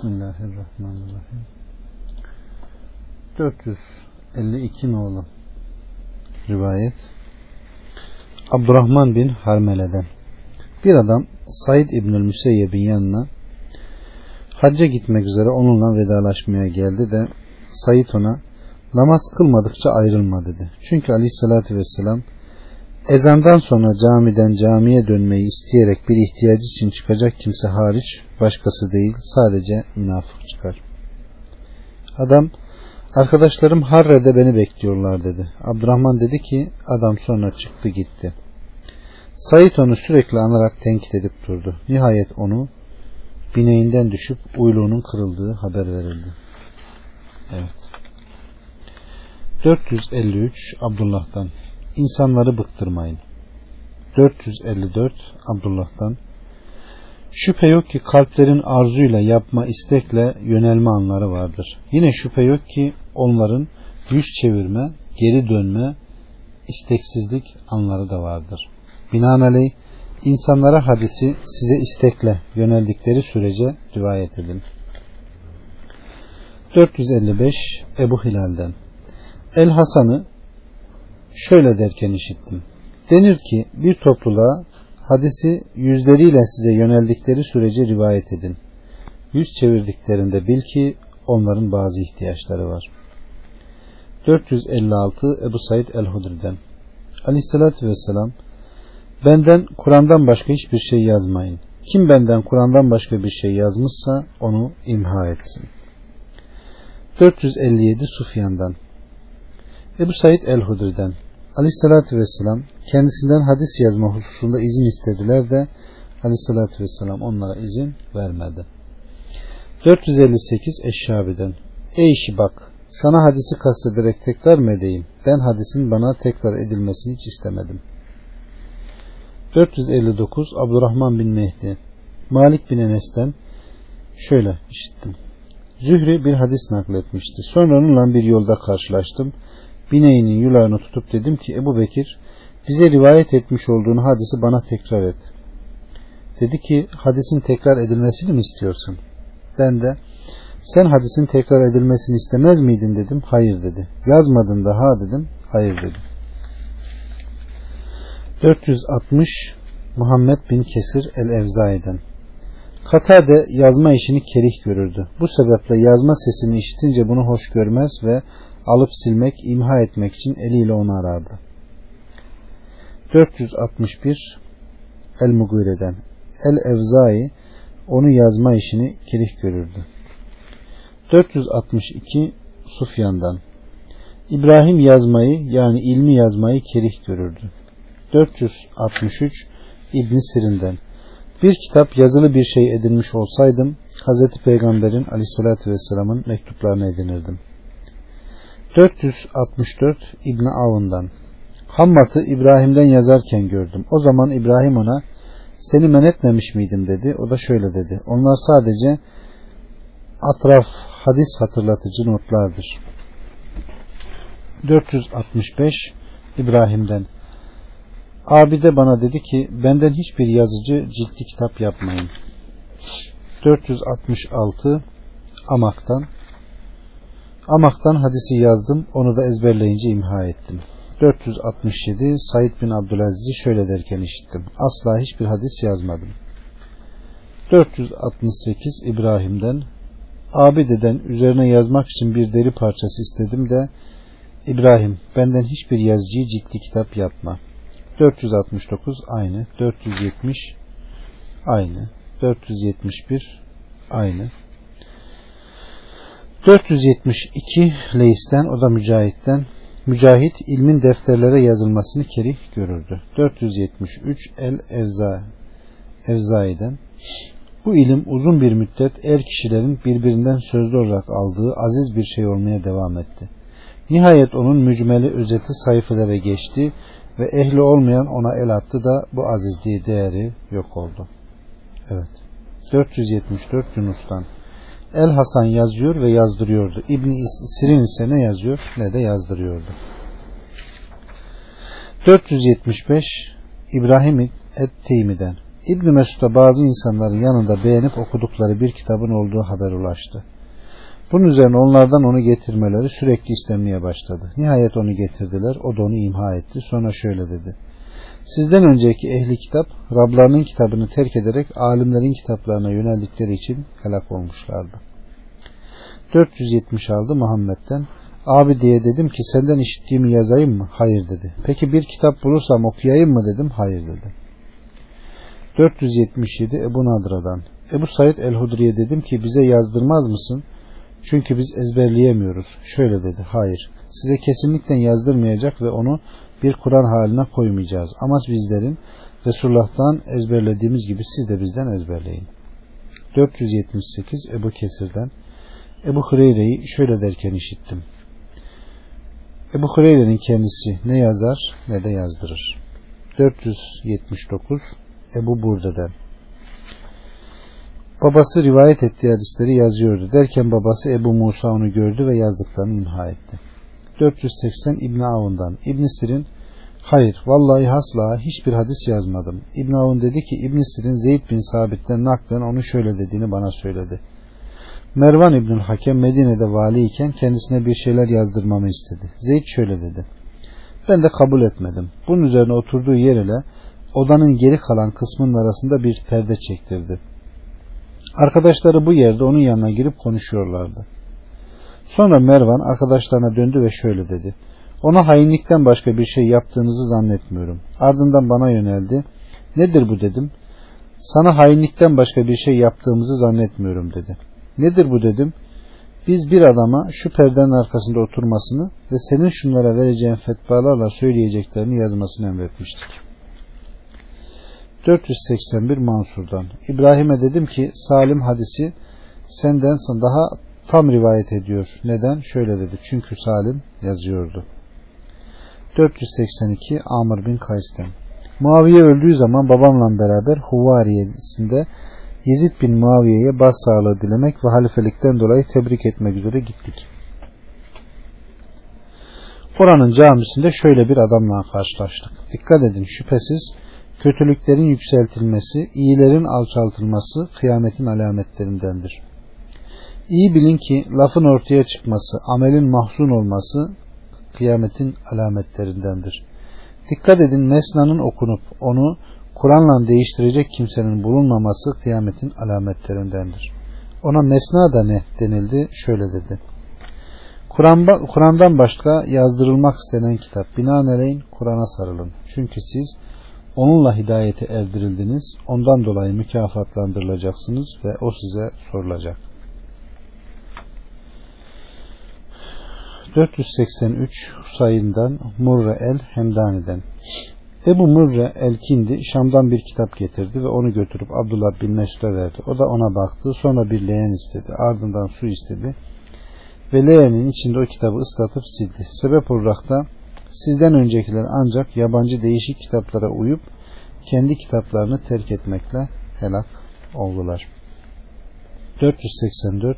Bismillahirrahmanirrahim. 452 nolu rivayet Abdurrahman bin Harmele'den bir adam Said İbnül Müseyyeb'in yanına hacca gitmek üzere onunla vedalaşmaya geldi de Said ona namaz kılmadıkça ayrılma dedi. Çünkü aleyhissalatü vesselam ezandan sonra camiden camiye dönmeyi isteyerek bir ihtiyacı için çıkacak kimse hariç başkası değil sadece münafık çıkar. Adam arkadaşlarım Harre'de beni bekliyorlar dedi. Abdurrahman dedi ki adam sonra çıktı gitti. Said onu sürekli anarak tenkit edip durdu. Nihayet onu bineğinden düşüp uyluğunun kırıldığı haber verildi. Evet. 453 Abdullah'tan İnsanları bıktırmayın. 454 Abdullah'tan Şüphe yok ki kalplerin arzuyla yapma istekle yönelme anları vardır. Yine şüphe yok ki onların yüz çevirme, geri dönme, isteksizlik anları da vardır. Binaenaleyh insanlara hadisi size istekle yöneldikleri sürece rivayet edin. 455 Ebu Hilal'den El Hasan'ı şöyle derken işittim. Denir ki bir topluluğa hadisi yüzleriyle size yöneldikleri sürece rivayet edin. Yüz çevirdiklerinde bil ki onların bazı ihtiyaçları var. 456 Ebu Said el-Hudri'den Aleyhissalatü Vesselam Benden Kur'an'dan başka hiçbir şey yazmayın. Kim benden Kur'an'dan başka bir şey yazmışsa onu imha etsin. 457 Sufyan'dan Ebu Said el-Hudri'den Aleyhissalatü Vesselam kendisinden hadis yazma hususunda izin istediler de Aleyhissalatü Vesselam onlara izin vermedi. 458 Eşşabi'den Ey işi bak sana hadisi kastederek tekrar mı edeyim? Ben hadisin bana tekrar edilmesini hiç istemedim. 459 Abdurrahman bin Mehdi Malik bin Enes'ten şöyle işittim. Zühri bir hadis nakletmişti. Sonra onunla bir yolda karşılaştım bineğinin yularını tutup dedim ki Ebu Bekir bize rivayet etmiş olduğun hadisi bana tekrar et. Dedi ki hadisin tekrar edilmesini mi istiyorsun? Ben de sen hadisin tekrar edilmesini istemez miydin dedim. Hayır dedi. Yazmadın da ha dedim. Hayır dedi. 460 Muhammed bin Kesir el-Evzai'den Katade yazma işini kerih görürdü. Bu sebeple yazma sesini işitince bunu hoş görmez ve alıp silmek, imha etmek için eliyle onu arardı. 461 El Mugire'den El Evzai onu yazma işini kirih görürdü. 462 Sufyan'dan İbrahim yazmayı yani ilmi yazmayı kerih görürdü. 463 İbn Sirin'den bir kitap yazılı bir şey edinmiş olsaydım Hz. Peygamber'in aleyhissalatü vesselamın mektuplarını edinirdim. 464 İbn Avun'dan Hammat'ı İbrahim'den yazarken gördüm. O zaman İbrahim ona seni men etmemiş miydim dedi. O da şöyle dedi. Onlar sadece atraf hadis hatırlatıcı notlardır. 465 İbrahim'den Abi de bana dedi ki benden hiçbir yazıcı ciltli kitap yapmayın. 466 Amak'tan Amak'tan hadisi yazdım. Onu da ezberleyince imha ettim. 467 Said bin Abdülaziz'i şöyle derken işittim. Asla hiçbir hadis yazmadım. 468 İbrahim'den Abideden üzerine yazmak için bir deri parçası istedim de İbrahim benden hiçbir yazıcıyı ciddi kitap yapma. 469 aynı. 470 aynı. 471 aynı. 472 Leis'ten o da Mücahit'ten Mücahit ilmin defterlere yazılmasını kerih görürdü. 473 El Evza Evzai'den bu ilim uzun bir müddet er kişilerin birbirinden sözlü olarak aldığı aziz bir şey olmaya devam etti. Nihayet onun mücmeli özeti sayfelere geçti ve ehli olmayan ona el attı da bu azizliği değeri yok oldu. Evet. 474 Yunus'tan El Hasan yazıyor ve yazdırıyordu. İbni Sirin ise ne yazıyor ne de yazdırıyordu. 475 İbrahim et-Teymi'den İbn Mesud'a bazı insanların yanında beğenip okudukları bir kitabın olduğu haber ulaştı. Bunun üzerine onlardan onu getirmeleri sürekli istenmeye başladı. Nihayet onu getirdiler. O da onu imha etti. Sonra şöyle dedi. Sizden önceki ehli kitap Rablarının kitabını terk ederek alimlerin kitaplarına yöneldikleri için helak olmuşlardı. 476 Muhammed'den Abi diye dedim ki senden işittiğimi yazayım mı? Hayır dedi. Peki bir kitap bulursam okuyayım mı dedim. Hayır dedi. 477 Ebu Nadra'dan Ebu Said el-Hudri'ye dedim ki bize yazdırmaz mısın? Çünkü biz ezberleyemiyoruz. Şöyle dedi. Hayır. Size kesinlikle yazdırmayacak ve onu bir Kur'an haline koymayacağız. Ama bizlerin Resulullah'tan ezberlediğimiz gibi siz de bizden ezberleyin. 478 Ebu Kesir'den Ebu Hureyre'yi şöyle derken işittim. Ebu Hureyre'nin kendisi ne yazar ne de yazdırır. 479 Ebu Burde'den Babası rivayet ettiği hadisleri yazıyordu. Derken babası Ebu Musa onu gördü ve yazdıklarını imha etti. 480 İbn Avun'dan İbn Sir'in hayır vallahi hasla hiçbir hadis yazmadım. İbn Avun dedi ki İbn Sir'in Zeyd bin Sabit'ten naklen onu şöyle dediğini bana söyledi. Mervan İbnül Hakem Medine'de vali iken kendisine bir şeyler yazdırmamı istedi. Zeyd şöyle dedi. Ben de kabul etmedim. Bunun üzerine oturduğu yer ile odanın geri kalan kısmının arasında bir perde çektirdi. Arkadaşları bu yerde onun yanına girip konuşuyorlardı. Sonra Mervan arkadaşlarına döndü ve şöyle dedi. Ona hainlikten başka bir şey yaptığınızı zannetmiyorum. Ardından bana yöneldi. Nedir bu dedim. Sana hainlikten başka bir şey yaptığımızı zannetmiyorum dedi. Nedir bu dedim. Biz bir adama şu perdenin arkasında oturmasını ve senin şunlara vereceğin fetvalarla söyleyeceklerini yazmasını emretmiştik. 481 Mansur'dan. İbrahim'e dedim ki Salim hadisi senden daha tam rivayet ediyor. Neden? Şöyle dedi. Çünkü Salim yazıyordu. 482 Amr bin Kays'ten. Muaviye öldüğü zaman babamla beraber Huvariye'sinde Yezid bin Muaviye'ye başsağlığı dilemek ve halifelikten dolayı tebrik etmek üzere gittik. Oranın camisinde şöyle bir adamla karşılaştık. Dikkat edin şüphesiz kötülüklerin yükseltilmesi, iyilerin alçaltılması kıyametin alametlerindendir. İyi bilin ki lafın ortaya çıkması, amelin mahzun olması kıyametin alametlerindendir. Dikkat edin mesnanın okunup onu Kur'an'la değiştirecek kimsenin bulunmaması kıyametin alametlerindendir. Ona mesna da ne denildi? Şöyle dedi. Kur'an'dan Kur başka yazdırılmak istenen kitap. Binaenaleyh Kur'an'a sarılın. Çünkü siz onunla hidayete erdirildiniz. Ondan dolayı mükafatlandırılacaksınız ve o size sorulacak. 483 Husayin'den Murre el Hemdani'den Ebu Murre el-Kindi Şam'dan bir kitap getirdi ve onu götürüp Abdullah bin Mesud'a verdi. O da ona baktı. Sonra bir leğen istedi. Ardından su istedi. Ve leğenin içinde o kitabı ıslatıp sildi. Sebep olarak da sizden öncekiler ancak yabancı değişik kitaplara uyup kendi kitaplarını terk etmekle helak oldular. 484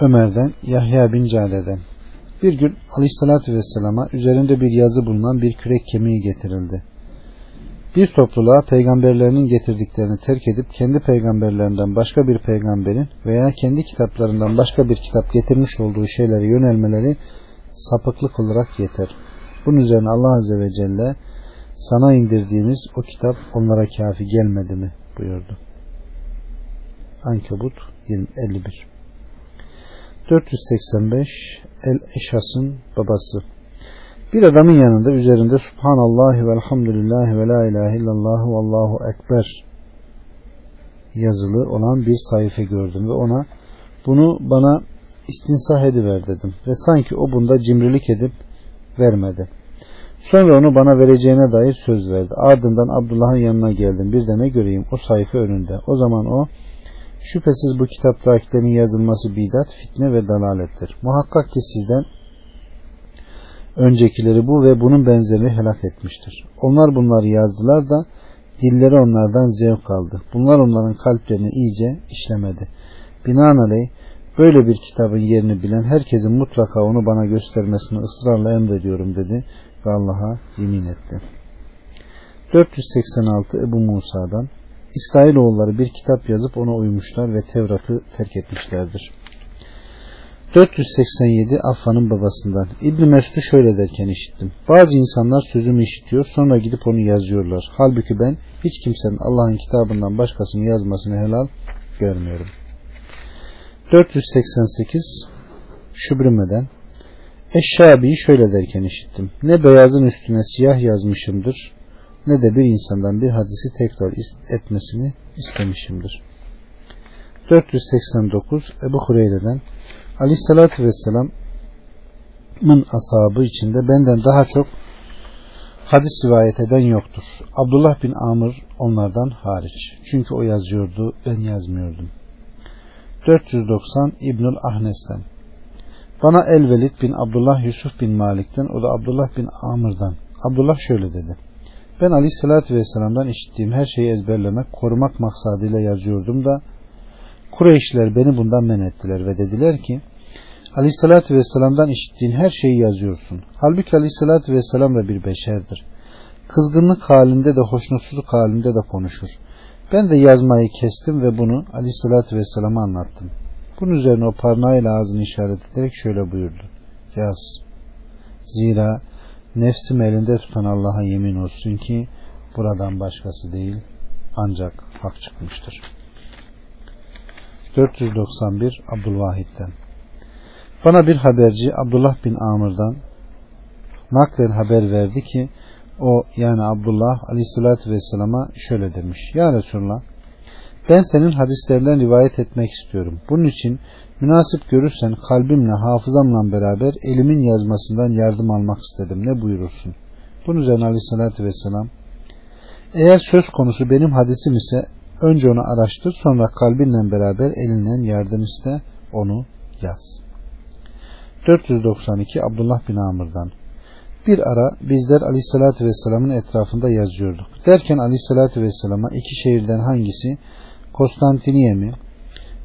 Ömer'den Yahya bin Cade'den bir gün aleyhissalatü vesselama üzerinde bir yazı bulunan bir kürek kemiği getirildi. Bir topluluğa peygamberlerinin getirdiklerini terk edip kendi peygamberlerinden başka bir peygamberin veya kendi kitaplarından başka bir kitap getirmiş olduğu şeylere yönelmeleri sapıklık olarak yeter. Bunun üzerine Allah Azze ve Celle sana indirdiğimiz o kitap onlara kafi gelmedi mi buyurdu. Ankebut 51 485 El Eşas'ın babası bir adamın yanında üzerinde Subhanallah ve Elhamdülillah ve La ilahe illallah ve Allahu Ekber yazılı olan bir sayfa gördüm ve ona bunu bana istinsah ediver dedim ve sanki o bunda cimrilik edip vermedi. Sonra onu bana vereceğine dair söz verdi. Ardından Abdullah'ın yanına geldim. Bir de ne göreyim o sayfa önünde. O zaman o şüphesiz bu kitaptakilerin yazılması bidat, fitne ve dalalettir. Muhakkak ki sizden öncekileri bu ve bunun benzerini helak etmiştir. Onlar bunları yazdılar da dilleri onlardan zevk aldı. Bunlar onların kalplerini iyice işlemedi. Binaenaleyh böyle bir kitabın yerini bilen herkesin mutlaka onu bana göstermesini ısrarla emrediyorum dedi ve Allah'a yemin etti. 486 Ebu Musa'dan İsrailoğulları bir kitap yazıp ona uymuşlar ve Tevrat'ı terk etmişlerdir. 487 Affan'ın babasından İbn Mesud'u şöyle derken işittim. Bazı insanlar sözümü işitiyor sonra gidip onu yazıyorlar. Halbuki ben hiç kimsenin Allah'ın kitabından başkasını yazmasını helal görmüyorum. 488 Şübrüme'den Eşşabi'yi şöyle derken işittim. Ne beyazın üstüne siyah yazmışımdır ne de bir insandan bir hadisi tekrar etmesini istemişimdir. 489 Ebu Hureyre'den Aleyhisselatü Vesselam'ın ashabı içinde benden daha çok hadis rivayet eden yoktur. Abdullah bin Amr onlardan hariç. Çünkü o yazıyordu, ben yazmıyordum. 490 İbnül Ahnes'ten bana Elvelid bin Abdullah Yusuf bin Malik'ten o da Abdullah bin Amr'dan. Abdullah şöyle dedi. Ben Aleyhisselatü Vesselam'dan işittiğim her şeyi ezberlemek, korumak maksadıyla yazıyordum da Kureyşler beni bundan men ettiler ve dediler ki Aleyhisselatü Vesselam'dan işittiğin her şeyi yazıyorsun. Halbuki Aleyhisselatü Vesselam da bir beşerdir. Kızgınlık halinde de hoşnutsuzluk halinde de konuşur. Ben de yazmayı kestim ve bunu Aleyhisselatü Vesselam'a anlattım. Bunun üzerine o parmağıyla ağzını işaret ederek şöyle buyurdu. Yaz. Zira nefsim elinde tutan Allah'a yemin olsun ki buradan başkası değil ancak hak çıkmıştır. 491 Abdülvahid'den Bana bir haberci Abdullah bin Amr'dan naklen haber verdi ki o yani Abdullah aleyhissalatü vesselama şöyle demiş. Ya Resulallah ben senin hadislerinden rivayet etmek istiyorum. Bunun için münasip görürsen kalbimle hafızamla beraber elimin yazmasından yardım almak istedim. Ne buyurursun? Bunun üzerine aleyhissalatü vesselam eğer söz konusu benim hadisim ise önce onu araştır sonra kalbinle beraber elinden yardım iste onu yaz. 492 Abdullah bin Amr'dan bir ara bizler Aleyhisselatü Vesselam'ın etrafında yazıyorduk. Derken Aleyhisselatü Vesselam'a iki şehirden hangisi Konstantiniye mi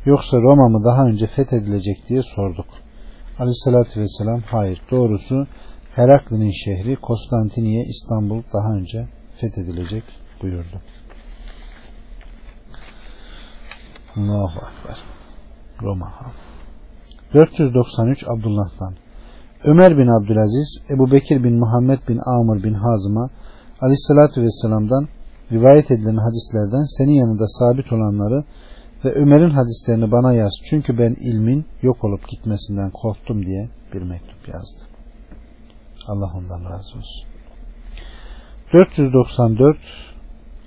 yoksa Roma mı daha önce fethedilecek diye sorduk. Aleyhissalatü vesselam hayır doğrusu Herakli'nin şehri Konstantiniye İstanbul daha önce fethedilecek buyurdu. Allahu Akbar. Roma. 493 Abdullah'tan Ömer bin Abdülaziz, Ebu Bekir bin Muhammed bin Amr bin Hazım'a Aleyhisselatü Vesselam'dan rivayet edilen hadislerden senin yanında sabit olanları ve Ömer'in hadislerini bana yaz. Çünkü ben ilmin yok olup gitmesinden korktum diye bir mektup yazdı. Allah ondan razı olsun. 494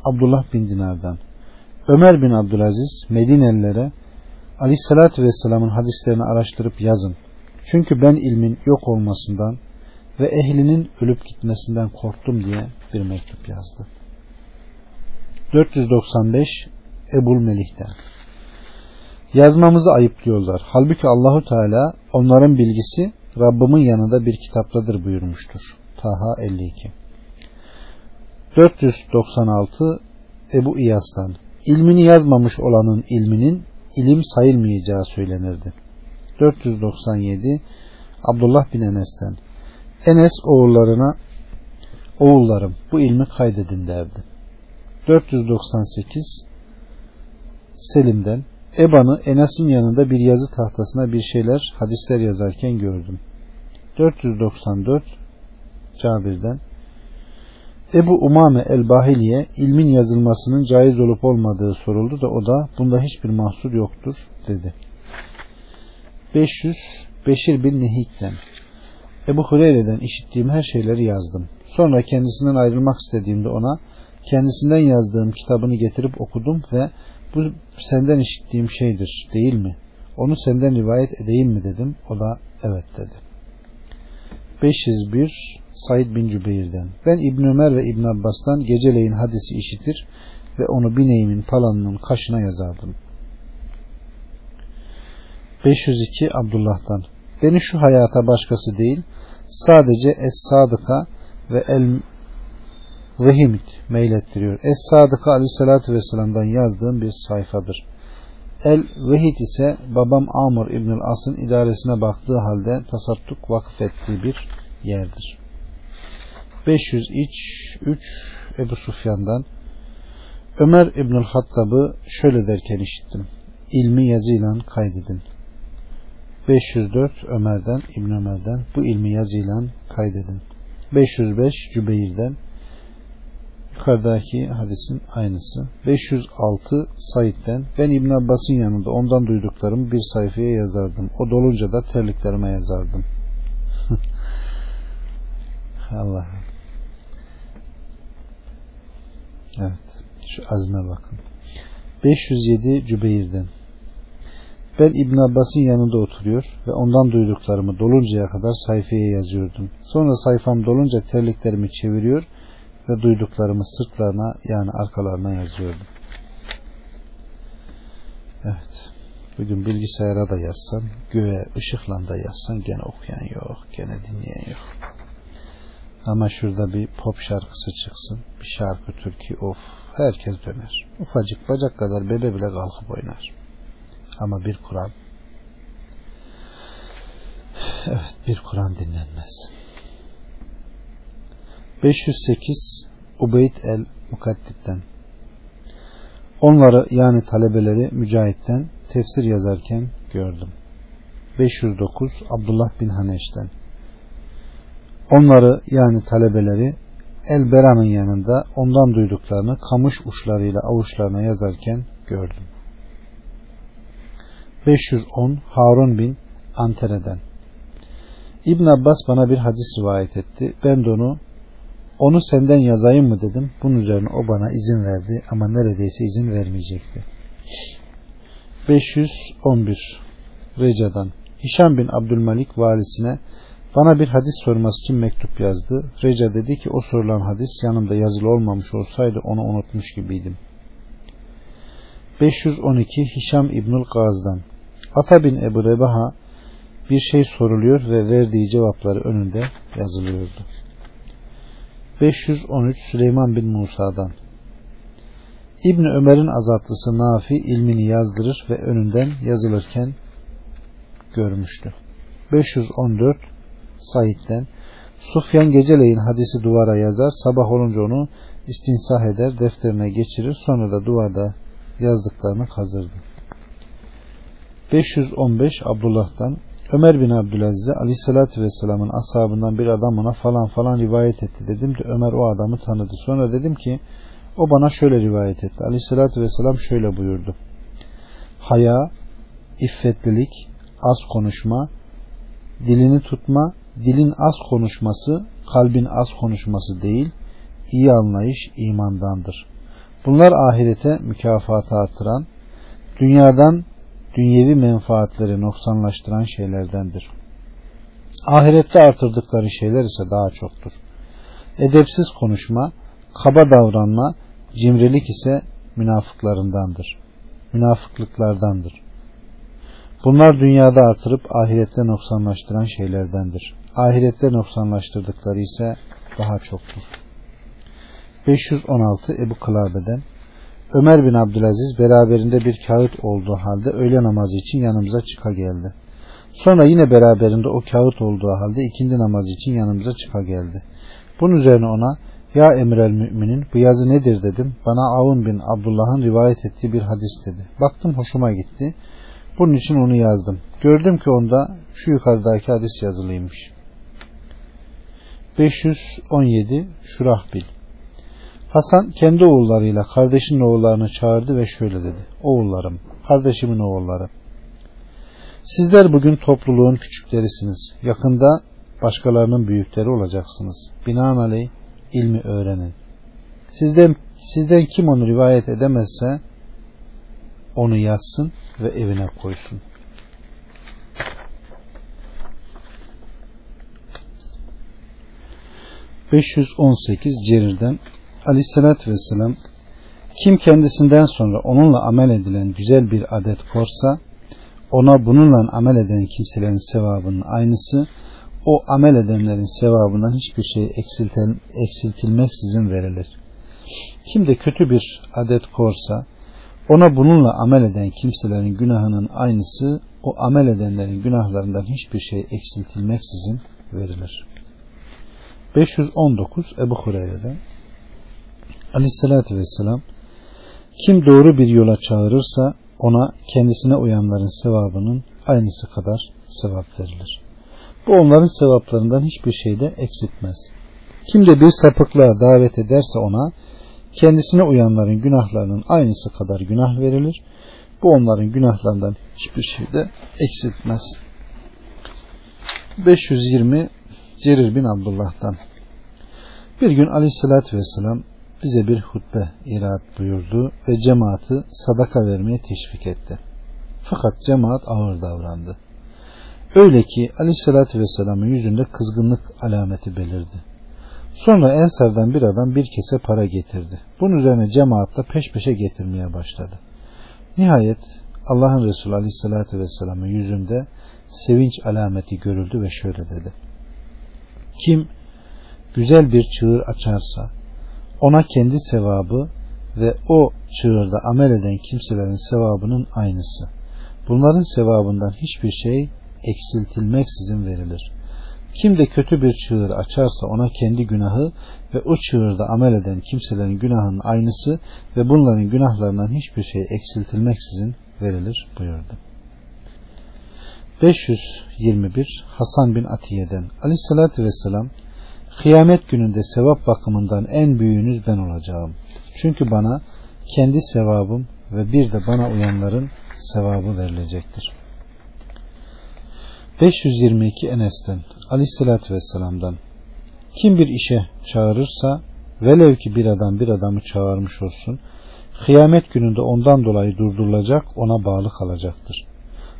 Abdullah bin Dinar'dan Ömer bin Abdülaziz Medinelilere Aleyhisselatü Vesselam'ın hadislerini araştırıp yazın. Çünkü ben ilmin yok olmasından ve ehlinin ölüp gitmesinden korktum diye bir mektup yazdı. 495 Ebul Melih'ten Yazmamızı ayıplıyorlar. Halbuki Allahu Teala onların bilgisi Rabbimin yanında bir kitaptadır buyurmuştur. Taha 52 496 Ebu İyas'tan İlmini yazmamış olanın ilminin ilim sayılmayacağı söylenirdi. 497 Abdullah bin Enes'ten Enes oğullarına oğullarım bu ilmi kaydedin derdi. 498 Selim'den Eban'ı Enes'in yanında bir yazı tahtasına bir şeyler, hadisler yazarken gördüm. 494 Cabir'den Ebu Umame el-Bahiliye ilmin yazılmasının caiz olup olmadığı soruldu da o da bunda hiçbir mahsur yoktur dedi. 500 Beşir bin Nehik'ten Ebu Hureyre'den işittiğim her şeyleri yazdım. Sonra kendisinden ayrılmak istediğimde ona kendisinden yazdığım kitabını getirip okudum ve bu senden işittiğim şeydir değil mi? Onu senden rivayet edeyim mi dedim. O da evet dedi. 501 Said bin Cübeyr'den Ben İbn Ömer ve İbn Abbas'tan geceleyin hadisi işitir ve onu bineğimin palanının kaşına yazardım. 502 Abdullah'tan Beni şu hayata başkası değil sadece Es-Sadık'a ve El vehimit meylettiriyor. Es-Sadık'a aleyhissalatü vesselam'dan yazdığım bir sayfadır. El Vehid ise babam Amr İbnül As'ın idaresine baktığı halde tasattuk vakıf ettiği bir yerdir. 503 3 Ebu Sufyan'dan Ömer İbnül Hattab'ı şöyle derken işittim. İlmi yazıyla kaydedin. 504 Ömer'den İbn Ömer'den bu ilmi yazıyla kaydedin. 505 Cübeyr'den yukarıdaki hadisin aynısı. 506 Said'den ben İbn Abbas'ın yanında ondan duyduklarımı bir sayfaya yazardım. O dolunca da terliklerime yazardım. Allah. Evet. Şu azme bakın. 507 Cübeyr'den ben İbn Abbas'ın yanında oturuyor ve ondan duyduklarımı doluncaya kadar sayfaya yazıyordum. Sonra sayfam dolunca terliklerimi çeviriyor ve duyduklarımı sırtlarına yani arkalarına yazıyordum. Evet. Bugün bilgisayara da yazsan, göğe ışıkla da yazsan gene okuyan yok, gene dinleyen yok. Ama şurada bir pop şarkısı çıksın, bir şarkı türkü of, herkes döner. Ufacık bacak kadar bebe bile kalkıp oynar. Ama bir Kur'an evet bir Kur'an dinlenmez. 508 Ubeyd el Mukaddit'ten Onları yani talebeleri Mücahit'ten tefsir yazarken gördüm. 509 Abdullah bin Haneş'ten Onları yani talebeleri El Bera'nın yanında ondan duyduklarını kamış uçlarıyla avuçlarına yazarken gördüm. 510 Harun bin Antere'den İbn Abbas bana bir hadis rivayet etti. Ben de onu onu senden yazayım mı dedim. Bunun üzerine o bana izin verdi ama neredeyse izin vermeyecekti. 511 Reca'dan Hişam bin Abdülmalik valisine bana bir hadis sorması için mektup yazdı. Reca dedi ki o sorulan hadis yanımda yazılı olmamış olsaydı onu unutmuş gibiydim. 512 Hişam İbnül Gaz'dan Ata bin Ebu Rebaha bir şey soruluyor ve verdiği cevapları önünde yazılıyordu. 513 Süleyman bin Musa'dan İbn Ömer'in azatlısı Nafi ilmini yazdırır ve önünden yazılırken görmüştü. 514 Said'den Sufyan geceleyin hadisi duvara yazar, sabah olunca onu istinsah eder, defterine geçirir, sonra da duvarda yazdıklarını kazırdı. 515 Abdullah'tan Ömer bin Abdülaziz'e aleyhissalatü vesselamın ashabından bir adam ona falan falan rivayet etti dedim de Ömer o adamı tanıdı. Sonra dedim ki o bana şöyle rivayet etti. Aleyhissalatü vesselam şöyle buyurdu. Haya, iffetlilik, az konuşma, dilini tutma, dilin az konuşması, kalbin az konuşması değil, iyi anlayış imandandır. Bunlar ahirete mükafatı artıran, dünyadan dünyevi menfaatleri noksanlaştıran şeylerdendir. Ahirette artırdıkları şeyler ise daha çoktur. Edepsiz konuşma, kaba davranma, cimrilik ise münafıklarındandır. Münafıklıklardandır. Bunlar dünyada artırıp ahirette noksanlaştıran şeylerdendir. Ahirette noksanlaştırdıkları ise daha çoktur. 516 Ebu Kılabe'den Ömer bin Abdülaziz beraberinde bir kağıt olduğu halde öğle namazı için yanımıza çıka geldi. Sonra yine beraberinde o kağıt olduğu halde ikindi namazı için yanımıza çıka geldi. Bunun üzerine ona ya emir el müminin bu yazı nedir dedim. Bana Avun bin Abdullah'ın rivayet ettiği bir hadis dedi. Baktım hoşuma gitti. Bunun için onu yazdım. Gördüm ki onda şu yukarıdaki hadis yazılıymış. 517 Şurahbil Hasan kendi oğullarıyla kardeşinin oğullarını çağırdı ve şöyle dedi. Oğullarım, kardeşimin oğulları. Sizler bugün topluluğun küçüklerisiniz. Yakında başkalarının büyükleri olacaksınız. Binaenaleyh ilmi öğrenin. Sizden, sizden kim onu rivayet edemezse onu yazsın ve evine koysun. 518 Cerir'den Aleyhisselatü Vesselam kim kendisinden sonra onunla amel edilen güzel bir adet korsa ona bununla amel eden kimselerin sevabının aynısı o amel edenlerin sevabından hiçbir şey eksiltil, eksiltilmeksizin verilir. Kim de kötü bir adet korsa ona bununla amel eden kimselerin günahının aynısı o amel edenlerin günahlarından hiçbir şey eksiltilmeksizin verilir. 519 Ebu Hureyre'den Aleyhissalatü vesselam kim doğru bir yola çağırırsa ona kendisine uyanların sevabının aynısı kadar sevap verilir. Bu onların sevaplarından hiçbir şeyde eksiltmez. Kim de bir sapıklığa davet ederse ona kendisine uyanların günahlarının aynısı kadar günah verilir. Bu onların günahlarından hiçbir şeyde eksiltmez. 520 Cerir bin Abdullah'tan Bir gün aleyhissalatü vesselam bize bir hutbe iraat buyurdu ve cemaati sadaka vermeye teşvik etti. Fakat cemaat ağır davrandı. Öyle ki aleyhissalatü vesselamın yüzünde kızgınlık alameti belirdi. Sonra Ensar'dan bir adam bir kese para getirdi. Bunun üzerine cemaatla peş peşe getirmeye başladı. Nihayet Allah'ın Resulü Aleyhisselatü Vesselam'ın yüzünde sevinç alameti görüldü ve şöyle dedi. Kim güzel bir çığır açarsa ona kendi sevabı ve o çığırda amel eden kimselerin sevabının aynısı. Bunların sevabından hiçbir şey eksiltilmeksizin verilir. Kim de kötü bir çığır açarsa ona kendi günahı ve o çığırda amel eden kimselerin günahının aynısı ve bunların günahlarından hiçbir şey eksiltilmeksizin verilir buyurdu. 521 Hasan bin Atiye'den Aleyhisselatü Vesselam Kıyamet gününde sevap bakımından en büyüğünüz ben olacağım. Çünkü bana kendi sevabım ve bir de bana uyanların sevabı verilecektir. 522 Enes'ten Aleyhisselatü Vesselam'dan Kim bir işe çağırırsa velev ki bir adam bir adamı çağırmış olsun kıyamet gününde ondan dolayı durdurulacak ona bağlı kalacaktır.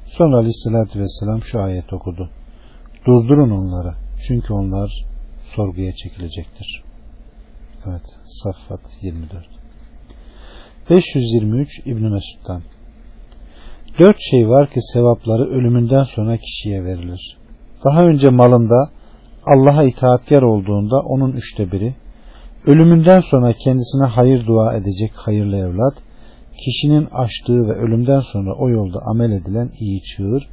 Sonra Aleyhisselatü Vesselam şu ayet okudu. Durdurun onları çünkü onlar sorguya çekilecektir. Evet Saffat 24 523 İbn Mesud'dan Dört şey var ki sevapları ölümünden sonra kişiye verilir. Daha önce malında Allah'a itaatkar olduğunda onun üçte biri, ölümünden sonra kendisine hayır dua edecek hayırlı evlat, kişinin açtığı ve ölümden sonra o yolda amel edilen iyi çığır,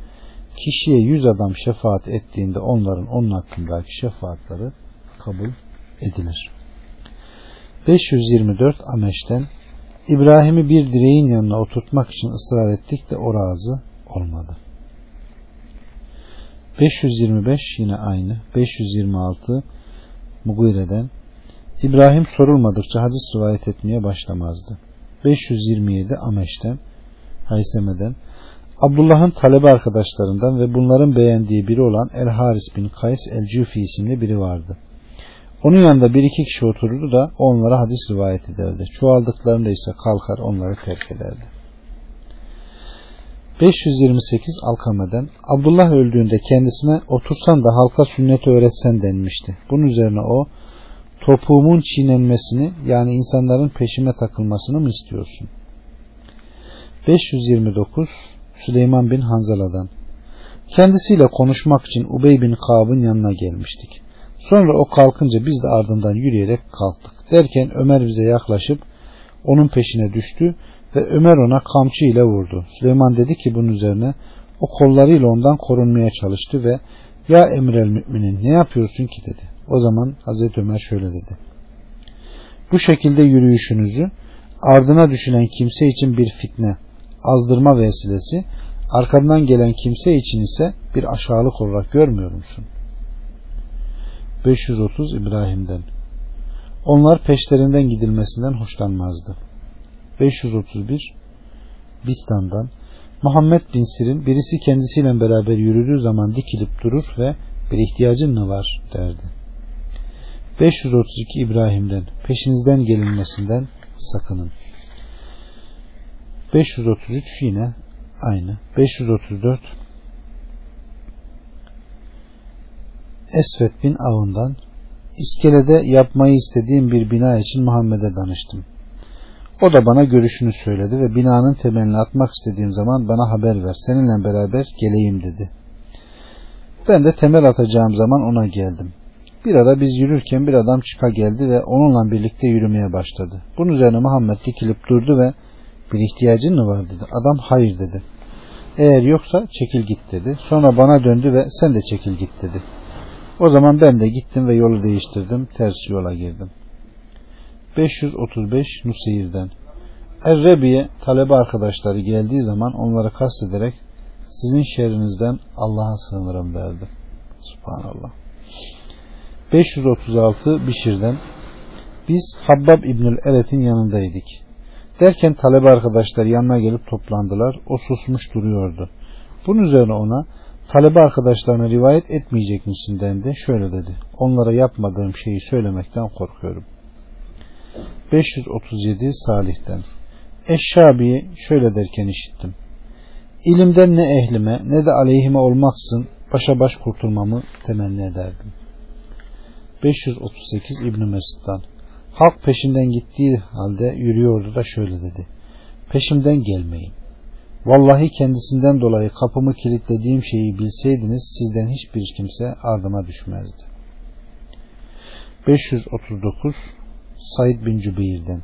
kişiye yüz adam şefaat ettiğinde onların onun hakkındaki şefaatleri kabul edilir. 524 Ameş'ten İbrahim'i bir direğin yanına oturtmak için ısrar ettik de o razı olmadı. 525 yine aynı. 526 Mugire'den İbrahim sorulmadıkça hadis rivayet etmeye başlamazdı. 527 Ameş'ten Hayseme'den Abdullah'ın talebe arkadaşlarından ve bunların beğendiği biri olan El Haris bin Kays El Cüfi isimli biri vardı. Onun yanında bir iki kişi otururdu da onlara hadis rivayet ederdi. Çoğaldıklarında ise kalkar onları terk ederdi. 528 Alkame'den Abdullah öldüğünde kendisine otursan da halka sünneti öğretsen denmişti. Bunun üzerine o topuğumun çiğnenmesini yani insanların peşime takılmasını mı istiyorsun? 529 Süleyman bin Hanzala'dan Kendisiyle konuşmak için Ubey bin Kab'ın yanına gelmiştik. Sonra o kalkınca biz de ardından yürüyerek kalktık. Derken Ömer bize yaklaşıp onun peşine düştü ve Ömer ona kamçı ile vurdu. Süleyman dedi ki bunun üzerine o kollarıyla ondan korunmaya çalıştı ve ya emrel müminin ne yapıyorsun ki dedi. O zaman Hazreti Ömer şöyle dedi. Bu şekilde yürüyüşünüzü ardına düşünen kimse için bir fitne, azdırma vesilesi, arkadan gelen kimse için ise bir aşağılık olarak görmüyor musun? 530 İbrahim'den. Onlar peşlerinden gidilmesinden hoşlanmazdı. 531 Bistan'dan Muhammed bin Sir'in birisi kendisiyle beraber yürüdüğü zaman dikilip durur ve bir ihtiyacın mı var derdi. 532 İbrahim'den peşinizden gelinmesinden sakının. 533 yine aynı. 534 Esvet bin Avun'dan İskelede yapmayı istediğim bir bina için Muhammed'e danıştım. O da bana görüşünü söyledi ve binanın temelini atmak istediğim zaman bana haber ver. Seninle beraber geleyim dedi. Ben de temel atacağım zaman ona geldim. Bir ara biz yürürken bir adam çıka geldi ve onunla birlikte yürümeye başladı. Bunun üzerine Muhammed dikilip durdu ve bir ihtiyacın mı var dedi. Adam hayır dedi. Eğer yoksa çekil git dedi. Sonra bana döndü ve sen de çekil git dedi. O zaman ben de gittim ve yolu değiştirdim. Ters yola girdim. 535 Nuseyir'den Errebi'ye talebe arkadaşları geldiği zaman onları kastederek sizin şerrinizden Allah'a sığınırım derdi. Subhanallah. 536 Bişir'den biz Habbab İbnül Eret'in yanındaydık. Derken talebe arkadaşlar yanına gelip toplandılar. O susmuş duruyordu. Bunun üzerine ona talebe arkadaşlarına rivayet etmeyecek misin dendi. Şöyle dedi. Onlara yapmadığım şeyi söylemekten korkuyorum. 537 Salih'ten Eşşabi'yi şöyle derken işittim. İlimden ne ehlime ne de aleyhime olmaksın başa baş kurtulmamı temenni ederdim. 538 İbn Mesud'dan Halk peşinden gittiği halde yürüyordu da şöyle dedi. Peşimden gelmeyin. Vallahi kendisinden dolayı kapımı kilitlediğim şeyi bilseydiniz sizden hiçbir kimse ardıma düşmezdi. 539 Said bin Cübeyr'den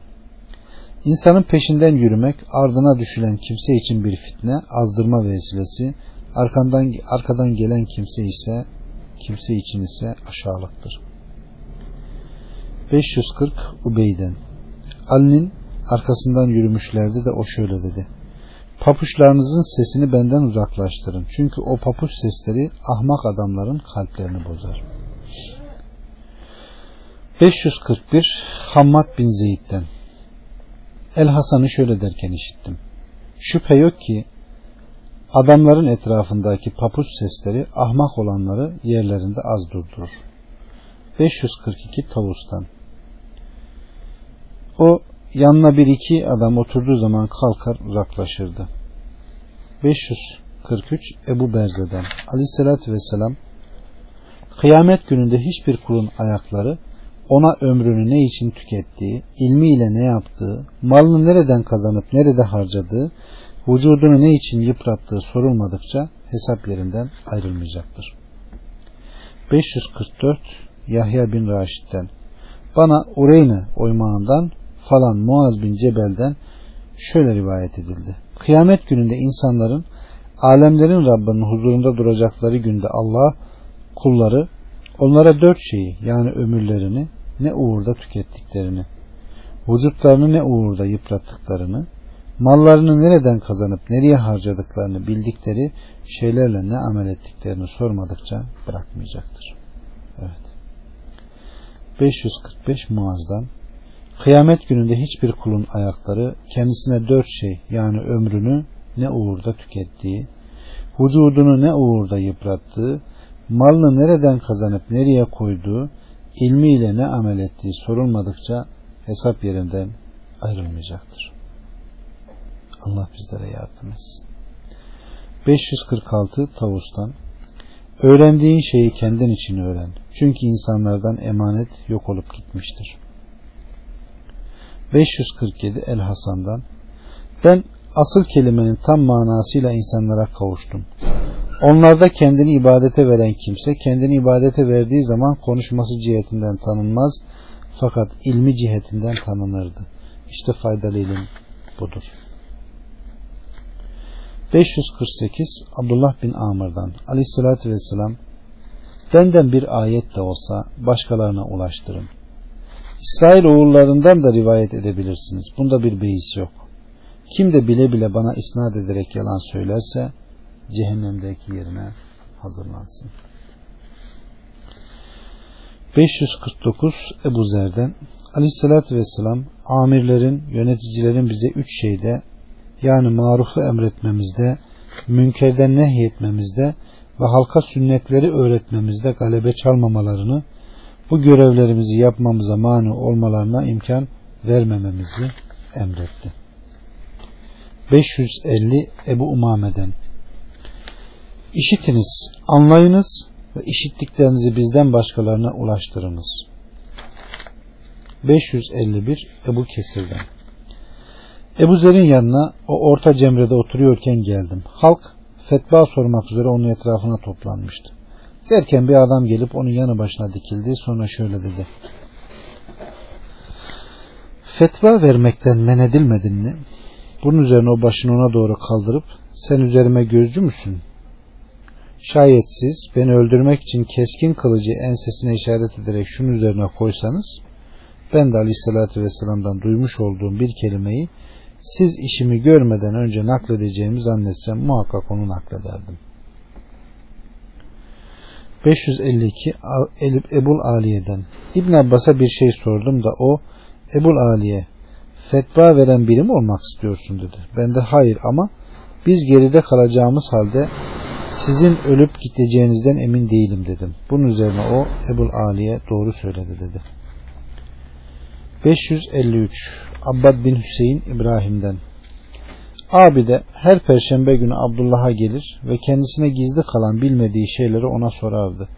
İnsanın peşinden yürümek ardına düşülen kimse için bir fitne, azdırma vesilesi, arkandan, arkadan gelen kimse ise kimse için ise aşağılıktır. 540 Ubeyden Ali'nin arkasından yürümüşlerdi de o şöyle dedi. Papuçlarınızın sesini benden uzaklaştırın. Çünkü o papuç sesleri ahmak adamların kalplerini bozar. 541 Hammad bin Zeyd'den El Hasan'ı şöyle derken işittim. Şüphe yok ki adamların etrafındaki papuç sesleri ahmak olanları yerlerinde az durdurur. 542 Tavus'tan O yanına bir iki adam oturduğu zaman kalkar uzaklaşırdı. 543 Ebu Berze'den Aleyhisselatü Vesselam Kıyamet gününde hiçbir kulun ayakları ona ömrünü ne için tükettiği, ilmiyle ne yaptığı, malını nereden kazanıp nerede harcadığı, vücudunu ne için yıprattığı sorulmadıkça hesap yerinden ayrılmayacaktır. 544 Yahya bin Raşid'den bana Ureyne oymağından falan Muaz bin Cebel'den şöyle rivayet edildi. Kıyamet gününde insanların alemlerin Rabbinin huzurunda duracakları günde Allah kulları onlara dört şeyi yani ömürlerini ne uğurda tükettiklerini, vücutlarını ne uğurda yıprattıklarını, mallarını nereden kazanıp nereye harcadıklarını bildikleri şeylerle ne amel ettiklerini sormadıkça bırakmayacaktır. Evet. 545 Muaz'dan Kıyamet gününde hiçbir kulun ayakları kendisine dört şey yani ömrünü ne uğurda tükettiği, vücudunu ne uğurda yıprattığı, malını nereden kazanıp nereye koyduğu, ilmiyle ne amel ettiği sorulmadıkça hesap yerinden ayrılmayacaktır. Allah bizlere yardım etsin. 546 Tavus'tan Öğrendiğin şeyi kendin için öğren. Çünkü insanlardan emanet yok olup gitmiştir. 547 El Hasan'dan Ben asıl kelimenin tam manasıyla insanlara kavuştum. Onlarda kendini ibadete veren kimse kendini ibadete verdiği zaman konuşması cihetinden tanınmaz fakat ilmi cihetinden tanınırdı. İşte faydalı ilim budur. 548 Abdullah bin Amr'dan Aleyhisselatü Vesselam benden bir ayet de olsa başkalarına ulaştırın. İsrail oğullarından da rivayet edebilirsiniz. Bunda bir beis yok. Kim de bile bile bana isnat ederek yalan söylerse cehennemdeki yerine hazırlansın. 549 Ebu Zer'den Aleyhisselatü Vesselam amirlerin, yöneticilerin bize üç şeyde yani marufu emretmemizde, münkerden nehyetmemizde ve halka sünnetleri öğretmemizde galebe çalmamalarını, bu görevlerimizi yapmamıza mani olmalarına imkan vermememizi emretti. 550 Ebu Umame'den İşitiniz, anlayınız ve işittiklerinizi bizden başkalarına ulaştırınız. 551 Ebu Kesir'den Ebu Zer'in yanına o orta cemrede oturuyorken geldim. Halk fetva sormak üzere onun etrafına toplanmıştı. Derken bir adam gelip onun yanı başına dikildi. Sonra şöyle dedi. Fetva vermekten men edilmedin mi? Bunun üzerine o başını ona doğru kaldırıp sen üzerime gözcü müsün? Şayet siz beni öldürmek için keskin kılıcı ensesine işaret ederek şunun üzerine koysanız ben de aleyhissalatü vesselam'dan duymuş olduğum bir kelimeyi siz işimi görmeden önce nakledeceğimi zannetsem muhakkak onu naklederdim. 552 Ebul Aliye'den İbn Abbas'a bir şey sordum da o Ebul Aliye fetva veren biri mi olmak istiyorsun dedi. Ben de hayır ama biz geride kalacağımız halde sizin ölüp gideceğinizden emin değilim dedim. Bunun üzerine o Ebul Aliye doğru söyledi dedi. 553 Abbad bin Hüseyin İbrahim'den Abi de her perşembe günü Abdullah'a gelir ve kendisine gizli kalan bilmediği şeyleri ona sorardı.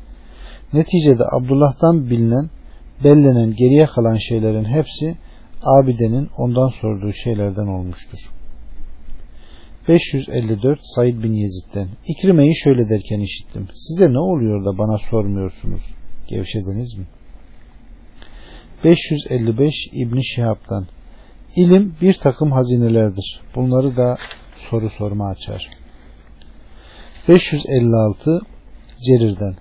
Neticede Abdullah'tan bilinen, bellenen geriye kalan şeylerin hepsi abidenin ondan sorduğu şeylerden olmuştur. 554 Said bin Yezid'den İkrime'yi şöyle derken işittim. Size ne oluyor da bana sormuyorsunuz? Gevşediniz mi? 555 İbn Şihab'dan İlim bir takım hazinelerdir. Bunları da soru sorma açar. 556 Cerir'den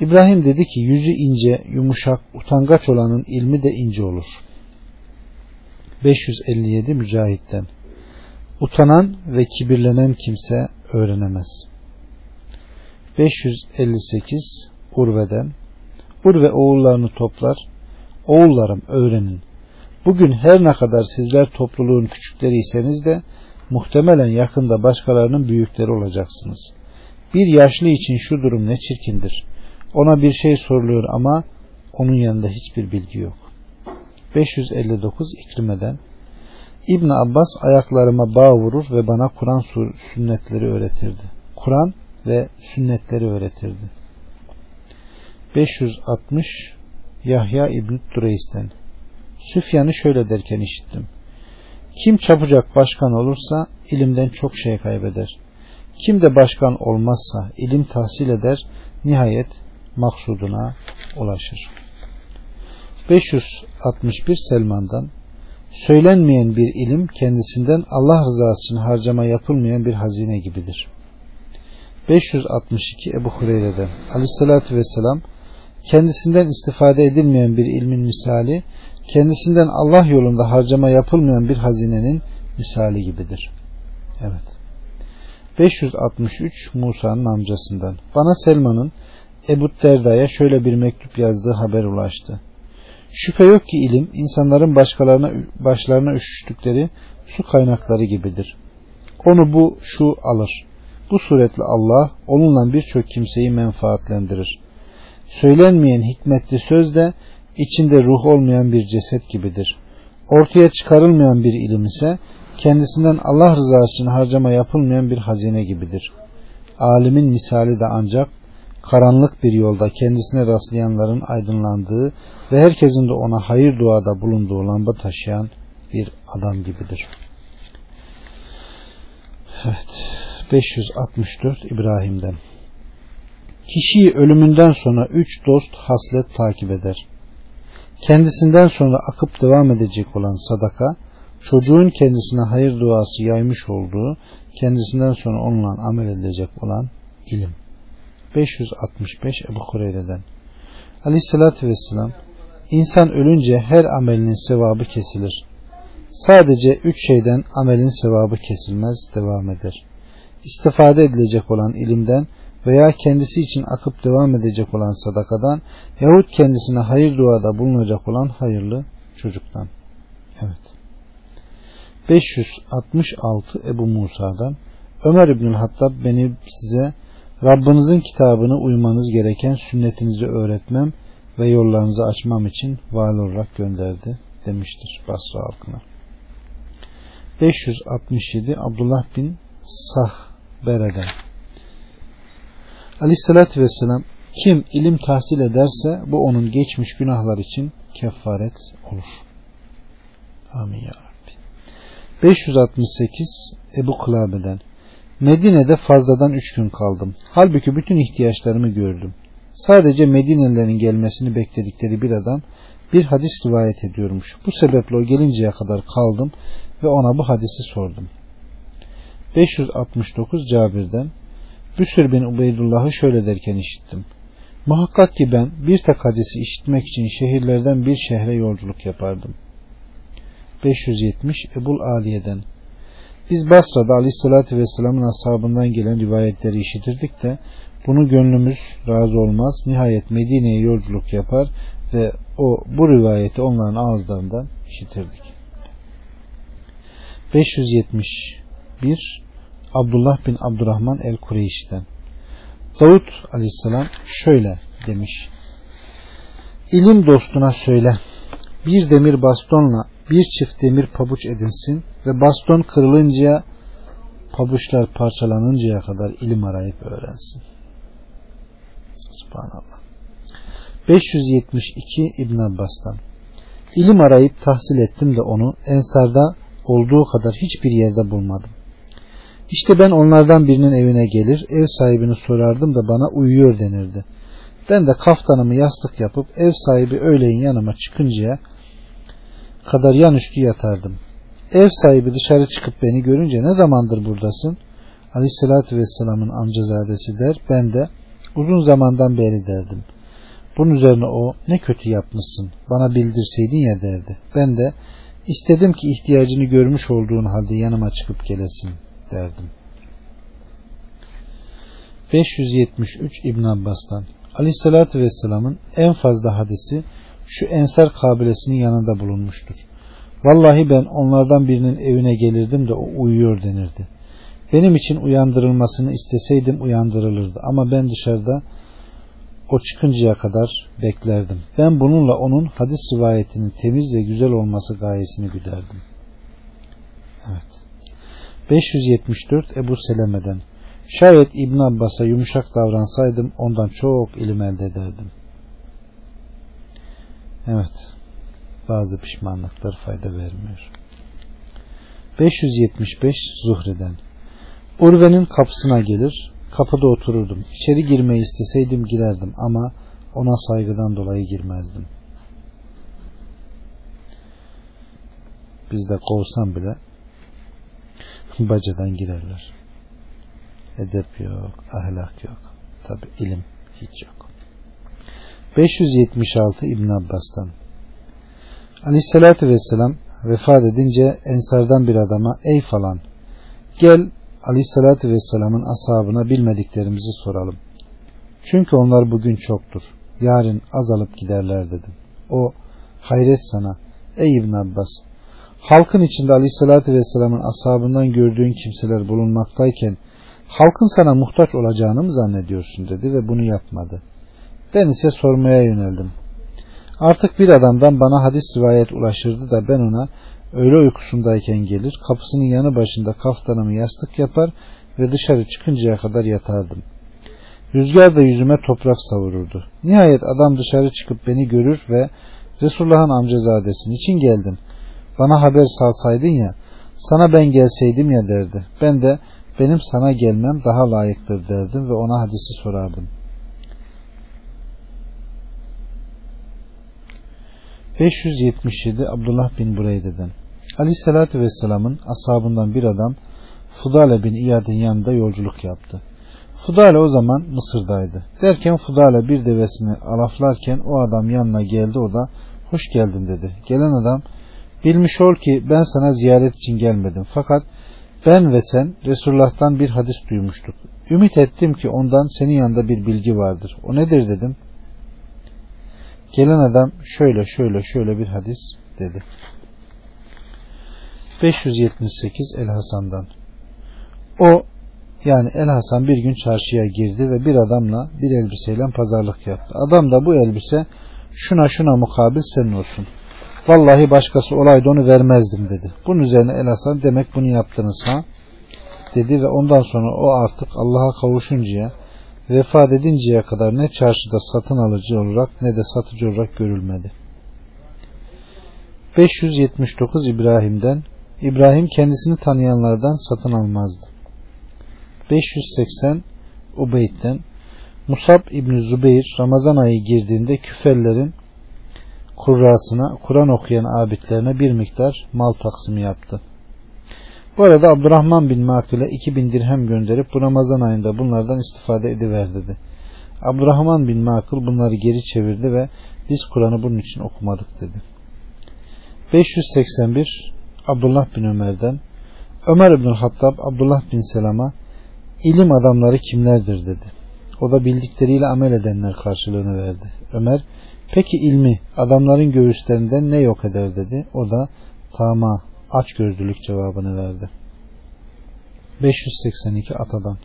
İbrahim dedi ki yüzü ince, yumuşak, utangaç olanın ilmi de ince olur. 557 Mücahit'ten Utanan ve kibirlenen kimse öğrenemez. 558 Urve'den Urve oğullarını toplar. Oğullarım öğrenin. Bugün her ne kadar sizler topluluğun küçükleriyseniz de muhtemelen yakında başkalarının büyükleri olacaksınız. Bir yaşlı için şu durum ne çirkindir. Ona bir şey soruluyor ama onun yanında hiçbir bilgi yok. 559 İkrime'den İbn Abbas ayaklarıma bağ vurur ve bana Kur'an sünnetleri öğretirdi. Kur'an ve sünnetleri öğretirdi. 560 Yahya İbn Dureys'ten Süfyan'ı şöyle derken işittim. Kim çabucak başkan olursa ilimden çok şey kaybeder. Kim de başkan olmazsa ilim tahsil eder, nihayet maksuduna ulaşır. 561 Selman'dan Söylenmeyen bir ilim kendisinden Allah rızası için harcama yapılmayan bir hazine gibidir. 562 Ebu Hureyre'den Aleyhisselatü Vesselam kendisinden istifade edilmeyen bir ilmin misali kendisinden Allah yolunda harcama yapılmayan bir hazinenin misali gibidir. Evet. 563 Musa'nın amcasından. Bana Selman'ın Ebu Derda'ya şöyle bir mektup yazdığı haber ulaştı. Şüphe yok ki ilim insanların başkalarına başlarına üşüştükleri su kaynakları gibidir. Onu bu şu alır. Bu suretle Allah onunla birçok kimseyi menfaatlendirir. Söylenmeyen hikmetli söz de içinde ruh olmayan bir ceset gibidir. Ortaya çıkarılmayan bir ilim ise kendisinden Allah rızası için harcama yapılmayan bir hazine gibidir. Alimin misali de ancak karanlık bir yolda kendisine rastlayanların aydınlandığı ve herkesin de ona hayır duada bulunduğu lamba taşıyan bir adam gibidir. Evet. 564 İbrahim'den Kişiyi ölümünden sonra üç dost haslet takip eder. Kendisinden sonra akıp devam edecek olan sadaka, çocuğun kendisine hayır duası yaymış olduğu, kendisinden sonra onunla amel edilecek olan ilim. 565 Ebu Hureyre'den Aleyhissalatü Vesselam İnsan ölünce her amelinin sevabı kesilir. Sadece üç şeyden amelin sevabı kesilmez, devam eder. İstifade edilecek olan ilimden veya kendisi için akıp devam edecek olan sadakadan yahut kendisine hayır duada bulunacak olan hayırlı çocuktan. Evet. 566 Ebu Musa'dan Ömer İbnül Hattab beni size Rabbinizin kitabını uymanız gereken sünnetinizi öğretmem ve yollarınızı açmam için vali olarak gönderdi demiştir Basra halkına. 567 Abdullah bin Sahbere'den Aleyhissalatü Vesselam kim ilim tahsil ederse bu onun geçmiş günahlar için kefaret olur. Amin ya Rabbi. 568 Ebu Kılabe'den Medine'de fazladan üç gün kaldım. Halbuki bütün ihtiyaçlarımı gördüm. Sadece Medinelilerin gelmesini bekledikleri bir adam bir hadis rivayet ediyormuş. Bu sebeple o gelinceye kadar kaldım ve ona bu hadisi sordum. 569 Cabir'den Büsür bin Ubeydullah'ı şöyle derken işittim. Muhakkak ki ben bir tek hadisi işitmek için şehirlerden bir şehre yolculuk yapardım. 570 Ebul Aliye'den Biz Basra'da Aleyhisselatü Vesselam'ın ashabından gelen rivayetleri işitirdik de bunu gönlümüz razı olmaz. Nihayet Medine'ye yolculuk yapar ve o bu rivayeti onların ağızlarından işitirdik. 571 Abdullah bin Abdurrahman el-Kureyş'ten Davut aleyhisselam şöyle demiş. İlim dostuna söyle. Bir demir bastonla bir çift demir pabuç edinsin ve baston kırılınca pabuçlar parçalanıncaya kadar ilim arayıp öğrensin. Subhanallah. 572 İbn Abbas'tan İlim arayıp tahsil ettim de onu ensarda olduğu kadar hiçbir yerde bulmadım. İşte ben onlardan birinin evine gelir, ev sahibini sorardım da bana uyuyor denirdi. Ben de kaftanımı yastık yapıp ev sahibi öğleyin yanıma çıkıncaya kadar yan üstü yatardım. Ev sahibi dışarı çıkıp beni görünce ne zamandır buradasın? Aleyhissalatü Vesselam'ın amcazadesi der. Ben de uzun zamandan beri derdim. Bunun üzerine o ne kötü yapmışsın bana bildirseydin ya derdi. Ben de istedim ki ihtiyacını görmüş olduğun halde yanıma çıkıp gelesin derdim. 573 İbn Abbas'tan Aleyhisselatü Vesselam'ın en fazla hadisi şu ensar kabilesinin yanında bulunmuştur. Vallahi ben onlardan birinin evine gelirdim de o uyuyor denirdi. Benim için uyandırılmasını isteseydim uyandırılırdı ama ben dışarıda o çıkıncaya kadar beklerdim. Ben bununla onun hadis rivayetinin temiz ve güzel olması gayesini güderdim. Evet. 574 Ebu Seleme'den Şayet İbn Abbas'a yumuşak davransaydım ondan çok ilim elde ederdim. Evet. Bazı pişmanlıklar fayda vermiyor. 575 Zuhre'den Urve'nin kapısına gelir, kapıda otururdum. İçeri girmeyi isteseydim girerdim ama ona saygıdan dolayı girmezdim. Bizde kovsam bile bacadan girerler. Edep yok, ahlak yok. Tabi ilim hiç yok. 576 İbn Abbas'tan Aleyhissalatü Vesselam vefat edince ensardan bir adama ey falan gel Aleyhissalatü Vesselam'ın ashabına bilmediklerimizi soralım. Çünkü onlar bugün çoktur. Yarın azalıp giderler dedim. O hayret sana ey İbn Abbas halkın içinde Aleyhissalatü Vesselam'ın ashabından gördüğün kimseler bulunmaktayken halkın sana muhtaç olacağını mı zannediyorsun dedi ve bunu yapmadı. Ben ise sormaya yöneldim. Artık bir adamdan bana hadis rivayet ulaşırdı da ben ona öğle uykusundayken gelir kapısının yanı başında kaftanımı yastık yapar ve dışarı çıkıncaya kadar yatardım. Rüzgar da yüzüme toprak savururdu. Nihayet adam dışarı çıkıp beni görür ve Resulullah'ın amcazadesin için geldin. Bana haber salsaydın ya sana ben gelseydim ya derdi. Ben de benim sana gelmem daha layıktır derdim ve ona hadisi sorardım. 577 Abdullah bin Bureyde'den Aleyhisselatü Vesselam'ın ashabından bir adam Fudale bin İyad'ın yanında yolculuk yaptı. Fudale o zaman Mısır'daydı. Derken Fudale bir devesini alaflarken o adam yanına geldi o da hoş geldin dedi. Gelen adam bilmiş ol ki ben sana ziyaret için gelmedim. Fakat ben ve sen Resulullah'tan bir hadis duymuştuk. Ümit ettim ki ondan senin yanında bir bilgi vardır. O nedir dedim. Gelen adam şöyle şöyle şöyle bir hadis dedi. 578 El Hasan'dan. O yani El Hasan bir gün çarşıya girdi ve bir adamla bir elbiseyle pazarlık yaptı. Adam da bu elbise şuna şuna mukabil senin olsun. Vallahi başkası olaydı onu vermezdim dedi. Bunun üzerine El Hasan demek bunu yaptınız ha dedi ve ondan sonra o artık Allah'a kavuşuncaya vefat edinceye kadar ne çarşıda satın alıcı olarak ne de satıcı olarak görülmedi. 579 İbrahim'den İbrahim kendisini tanıyanlardan satın almazdı. 580 Ubeyd'den Musab İbni Zübeyir Ramazan ayı girdiğinde küfellerin kurrasına Kur'an okuyan abidlerine bir miktar mal taksimi yaptı. Bu arada Abdurrahman bin Makil'e 2000 dirhem gönderip bu Ramazan ayında bunlardan istifade ediver dedi. Abdurrahman bin Makıl bunları geri çevirdi ve biz Kur'an'ı bunun için okumadık dedi. 581 Abdullah bin Ömer'den Ömer İbn Hattab Abdullah bin Selam'a ilim adamları kimlerdir dedi. O da bildikleriyle amel edenler karşılığını verdi. Ömer peki ilmi adamların göğüslerinden ne yok eder dedi. O da tama aç gözlülük cevabını verdi. 582 Atadan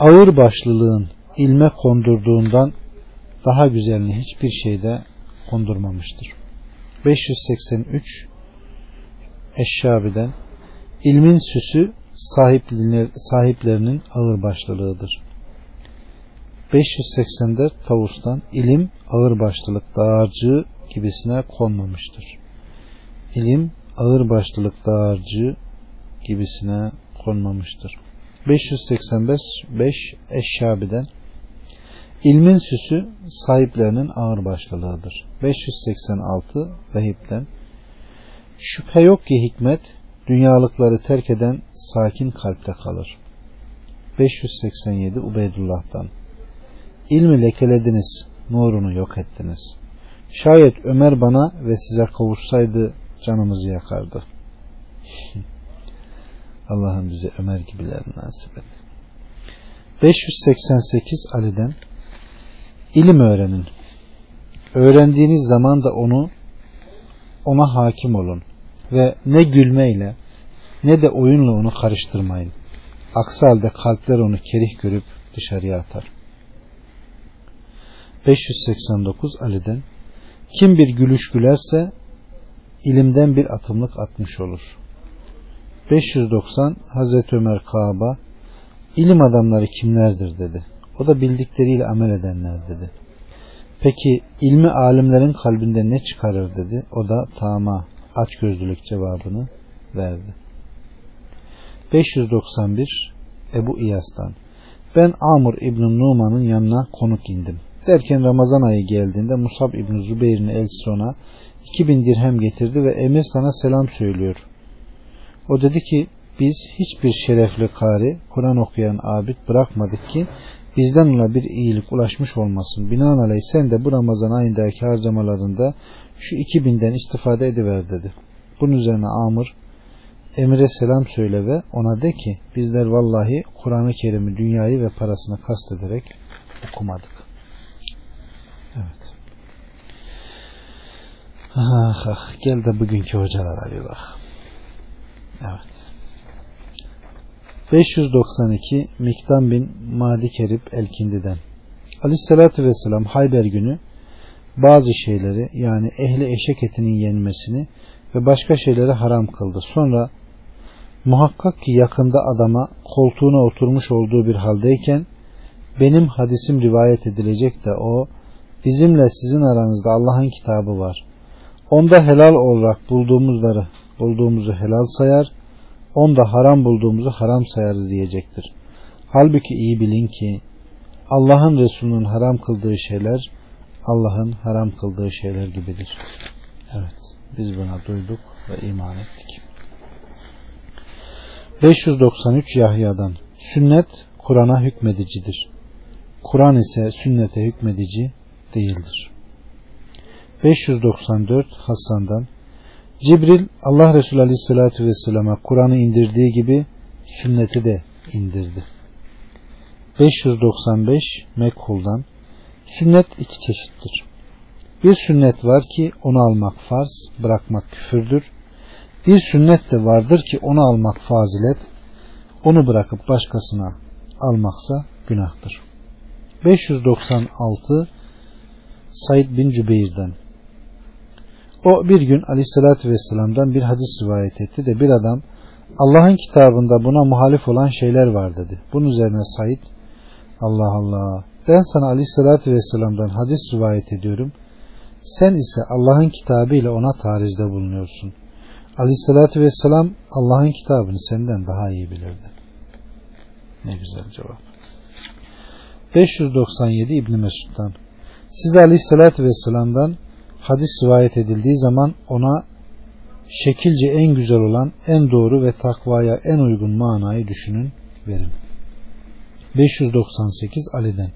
Ağır başlılığın ilme kondurduğundan daha güzelini hiçbir şeyde kondurmamıştır. 583 Eşşabi'den ilmin süsü sahiplerinin ağır başlılığıdır. 584 Tavus'tan ilim ağır başlılık dağarcığı gibisine konmamıştır. İlim ağır başlılık dağarcığı gibisine konmamıştır. 585 5 Eşşabi'den ilmin süsü sahiplerinin ağır başlılığıdır. 586 Vehib'den Şüphe yok ki hikmet dünyalıkları terk eden sakin kalpte kalır. 587 Ubeydullah'tan İlmi lekelediniz, nurunu yok ettiniz. Şayet Ömer bana ve size kavuşsaydı canımızı yakardı. Allah'ım bize Ömer gibilerini nasip et. 588 Ali'den İlim öğrenin. Öğrendiğiniz zaman da onu ona hakim olun ve ne gülmeyle ne de oyunla onu karıştırmayın. Aksi halde kalpler onu kerih görüp dışarıya atar. 589 Ali'den Kim bir gülüş gülerse ilimden bir atımlık atmış olur. 590 Hazreti Ömer Kaaba ilim adamları kimlerdir dedi. O da bildikleriyle amel edenler dedi. Peki ilmi alimlerin kalbinde ne çıkarır dedi. O da tama açgözlülük cevabını verdi. 591 Ebu İyas'tan Ben Amr İbn Numan'ın yanına konuk indim. Derken Ramazan ayı geldiğinde Musab İbn Zübeyir'in elçisi ona 2000 dirhem getirdi ve emir sana selam söylüyor. O dedi ki biz hiçbir şerefli kari Kur'an okuyan abid bırakmadık ki bizden ona bir iyilik ulaşmış olmasın. Binaenaleyh sen de bu Ramazan ayındaki harcamalarında şu 2000'den istifade ediver dedi. Bunun üzerine Amr Emre selam söyle ve ona de ki bizler vallahi Kur'an-ı Kerim'i dünyayı ve parasını kastederek okumadık. Evet. Ah, ah, gel de bugünkü hocalara bir bak. Evet. 592 Miktan bin Madi Kerip Elkindi'den Aleyhisselatü Vesselam Hayber günü bazı şeyleri yani ehli eşek etinin yenmesini ve başka şeyleri haram kıldı. Sonra muhakkak ki yakında adama koltuğuna oturmuş olduğu bir haldeyken benim hadisim rivayet edilecek de o bizimle sizin aranızda Allah'ın kitabı var. Onda helal olarak bulduğumuzları bulduğumuzu helal sayar onda haram bulduğumuzu haram sayarız diyecektir. Halbuki iyi bilin ki Allah'ın Resulü'nün haram kıldığı şeyler Allah'ın haram kıldığı şeyler gibidir. Evet biz buna duyduk ve iman ettik. 593 Yahya'dan Sünnet Kur'an'a hükmedicidir. Kur'an ise sünnete hükmedici değildir. 594 Hasan'dan Cibril Allah Resulü Aleyhisselatü Vesselam'a Kur'an'ı indirdiği gibi sünneti de indirdi. 595 Mekhul'dan Sünnet iki çeşittir. Bir sünnet var ki onu almak farz, bırakmak küfürdür. Bir sünnet de vardır ki onu almak fazilet, onu bırakıp başkasına almaksa günahtır. 596 Said bin Cübeyr'den o bir gün aleyhissalatü vesselam'dan bir hadis rivayet etti de bir adam Allah'ın kitabında buna muhalif olan şeyler var dedi. Bunun üzerine Said Allah Allah ben sana aleyhissalatü vesselam'dan hadis rivayet ediyorum. Sen ise Allah'ın kitabı ile ona tarizde bulunuyorsun. Aleyhissalatü vesselam Allah'ın kitabını senden daha iyi bilirdi. Ne güzel cevap. 597 İbni Mesud'dan Size aleyhissalatü vesselam'dan hadis rivayet edildiği zaman ona şekilce en güzel olan, en doğru ve takvaya en uygun manayı düşünün, verin. 598 Ali'den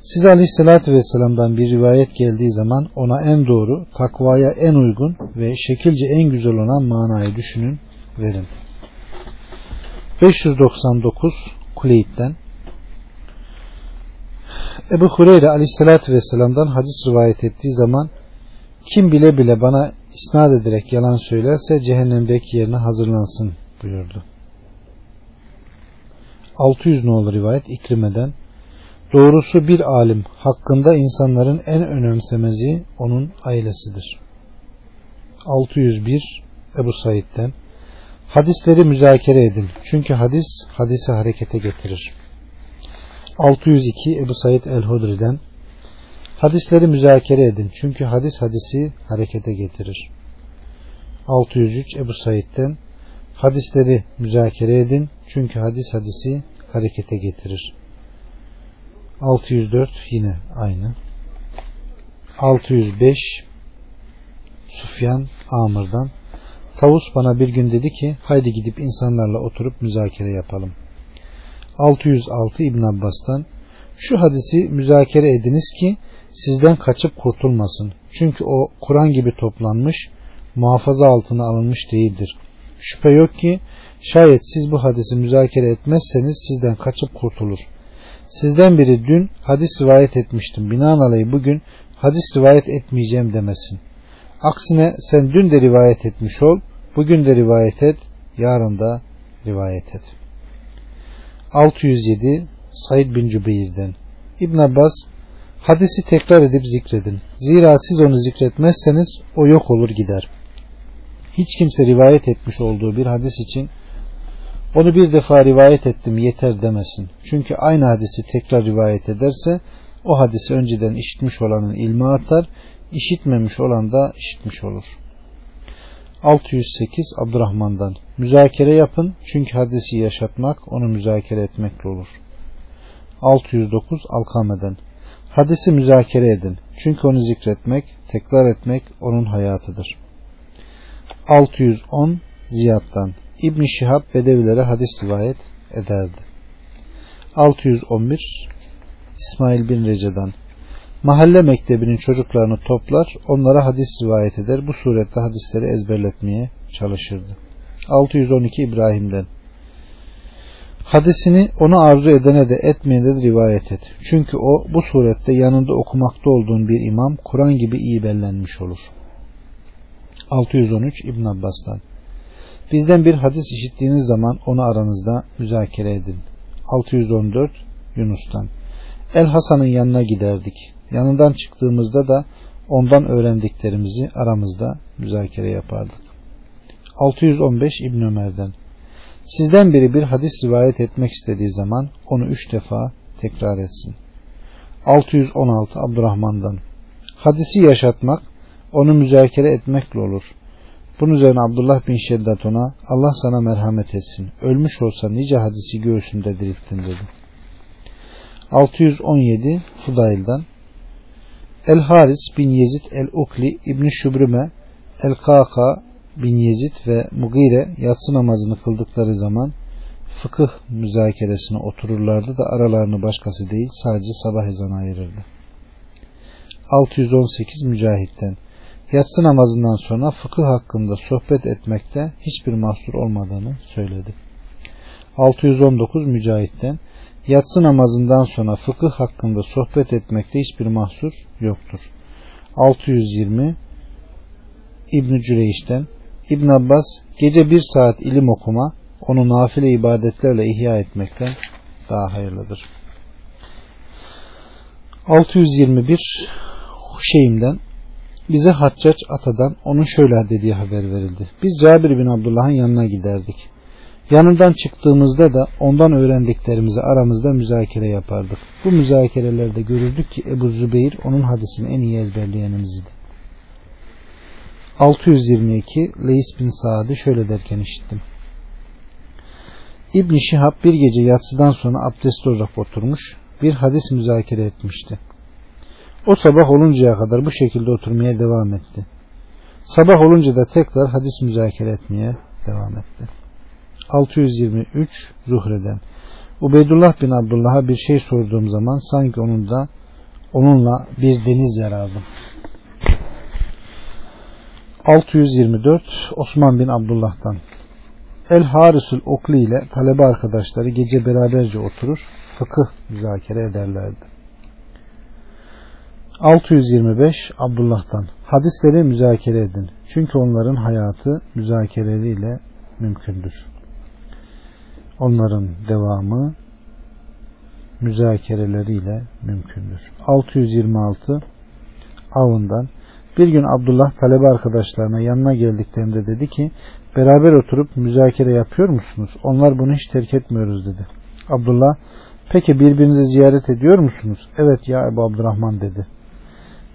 Size aleyhissalatü vesselam'dan bir rivayet geldiği zaman ona en doğru, takvaya en uygun ve şekilce en güzel olan manayı düşünün, verin. 599 Kuleyb'den Ebu Hureyre aleyhissalatü vesselam'dan hadis rivayet ettiği zaman kim bile bile bana isnat ederek yalan söylerse cehennemdeki yerine hazırlansın buyurdu. 600 nolu rivayet İkrime'den Doğrusu bir alim hakkında insanların en önemsemezi onun ailesidir. 601 Ebu Said'den Hadisleri müzakere edin. Çünkü hadis hadisi harekete getirir. 602 Ebu Said el-Hudri'den Hadisleri müzakere edin. Çünkü hadis hadisi harekete getirir. 603 Ebu Said'den Hadisleri müzakere edin. Çünkü hadis hadisi harekete getirir. 604 yine aynı. 605 Sufyan Amr'dan Tavus bana bir gün dedi ki haydi gidip insanlarla oturup müzakere yapalım. 606 İbn Abbas'tan şu hadisi müzakere ediniz ki sizden kaçıp kurtulmasın. Çünkü o Kur'an gibi toplanmış, muhafaza altına alınmış değildir. Şüphe yok ki şayet siz bu hadisi müzakere etmezseniz sizden kaçıp kurtulur. Sizden biri dün hadis rivayet etmiştim. Binaenaleyh bugün hadis rivayet etmeyeceğim demesin. Aksine sen dün de rivayet etmiş ol, bugün de rivayet et, yarın da rivayet et. 607 Said bin Cübeyr'den İbn Abbas hadisi tekrar edip zikredin. Zira siz onu zikretmezseniz o yok olur gider. Hiç kimse rivayet etmiş olduğu bir hadis için onu bir defa rivayet ettim yeter demesin. Çünkü aynı hadisi tekrar rivayet ederse o hadisi önceden işitmiş olanın ilmi artar, işitmemiş olan da işitmiş olur. 608 Abdurrahman'dan Müzakere yapın çünkü hadisi yaşatmak onu müzakere etmekle olur. 609 Alkame'den Hadisi müzakere edin çünkü onu zikretmek, tekrar etmek onun hayatıdır. 610 Ziyad'dan İbn Şihab Bedevilere hadis rivayet ederdi. 611 İsmail bin Rece'den Mahalle mektebinin çocuklarını toplar, onlara hadis rivayet eder. Bu surette hadisleri ezberletmeye çalışırdı. 612 İbrahim'den Hadisini onu arzu edene de etmeyene de rivayet et. Çünkü o bu surette yanında okumakta olduğun bir imam Kur'an gibi iyi bellenmiş olur. 613 İbn Abbas'tan Bizden bir hadis işittiğiniz zaman onu aranızda müzakere edin. 614 Yunus'tan El Hasan'ın yanına giderdik. Yanından çıktığımızda da ondan öğrendiklerimizi aramızda müzakere yapardık. 615 İbn Ömer'den Sizden biri bir hadis rivayet etmek istediği zaman onu üç defa tekrar etsin. 616 Abdurrahman'dan Hadisi yaşatmak, onu müzakere etmekle olur. Bunun üzerine Abdullah bin Şeddat ona Allah sana merhamet etsin. Ölmüş olsa nice hadisi göğsünde dirilttin dedi. 617 Fudail'den El Haris bin Yezid el Ukli İbni Şübrüme El Kaka bin Yezid ve Mugire yatsı namazını kıldıkları zaman fıkıh müzakeresine otururlardı da aralarını başkası değil sadece sabah ezanı ayırırdı. 618 Mücahit'ten yatsı namazından sonra fıkıh hakkında sohbet etmekte hiçbir mahsur olmadığını söyledi. 619 Mücahit'ten yatsı namazından sonra fıkıh hakkında sohbet etmekte hiçbir mahsur yoktur. 620 İbn Cüreyş'ten İbn Abbas gece bir saat ilim okuma onu nafile ibadetlerle ihya etmekten daha hayırlıdır. 621 Huşeym'den bize Haccac Ata'dan onun şöyle dediği haber verildi. Biz Cabir bin Abdullah'ın yanına giderdik. Yanından çıktığımızda da ondan öğrendiklerimizi aramızda müzakere yapardık. Bu müzakerelerde görürdük ki Ebu Zübeyir onun hadisini en iyi ezberleyenimizdi. 622 Leys bin Saad'ı şöyle derken işittim. İbn Şihab bir gece yatsıdan sonra abdest olarak oturmuş bir hadis müzakere etmişti. O sabah oluncaya kadar bu şekilde oturmaya devam etti. Sabah olunca da tekrar hadis müzakere etmeye devam etti. 623 Zuhre'den Ubeydullah bin Abdullah'a bir şey sorduğum zaman sanki onun da onunla bir deniz yarardım. 624 Osman bin Abdullah'tan El Harisul Okli ile talebe arkadaşları gece beraberce oturur, fıkıh müzakere ederlerdi. 625 Abdullah'tan Hadisleri müzakere edin. Çünkü onların hayatı müzakereleriyle mümkündür. Onların devamı müzakereleriyle mümkündür. 626 Avından bir gün Abdullah talebe arkadaşlarına yanına geldiklerinde dedi ki beraber oturup müzakere yapıyor musunuz? Onlar bunu hiç terk etmiyoruz dedi. Abdullah peki birbirinizi ziyaret ediyor musunuz? Evet ya Ebu Abdurrahman dedi.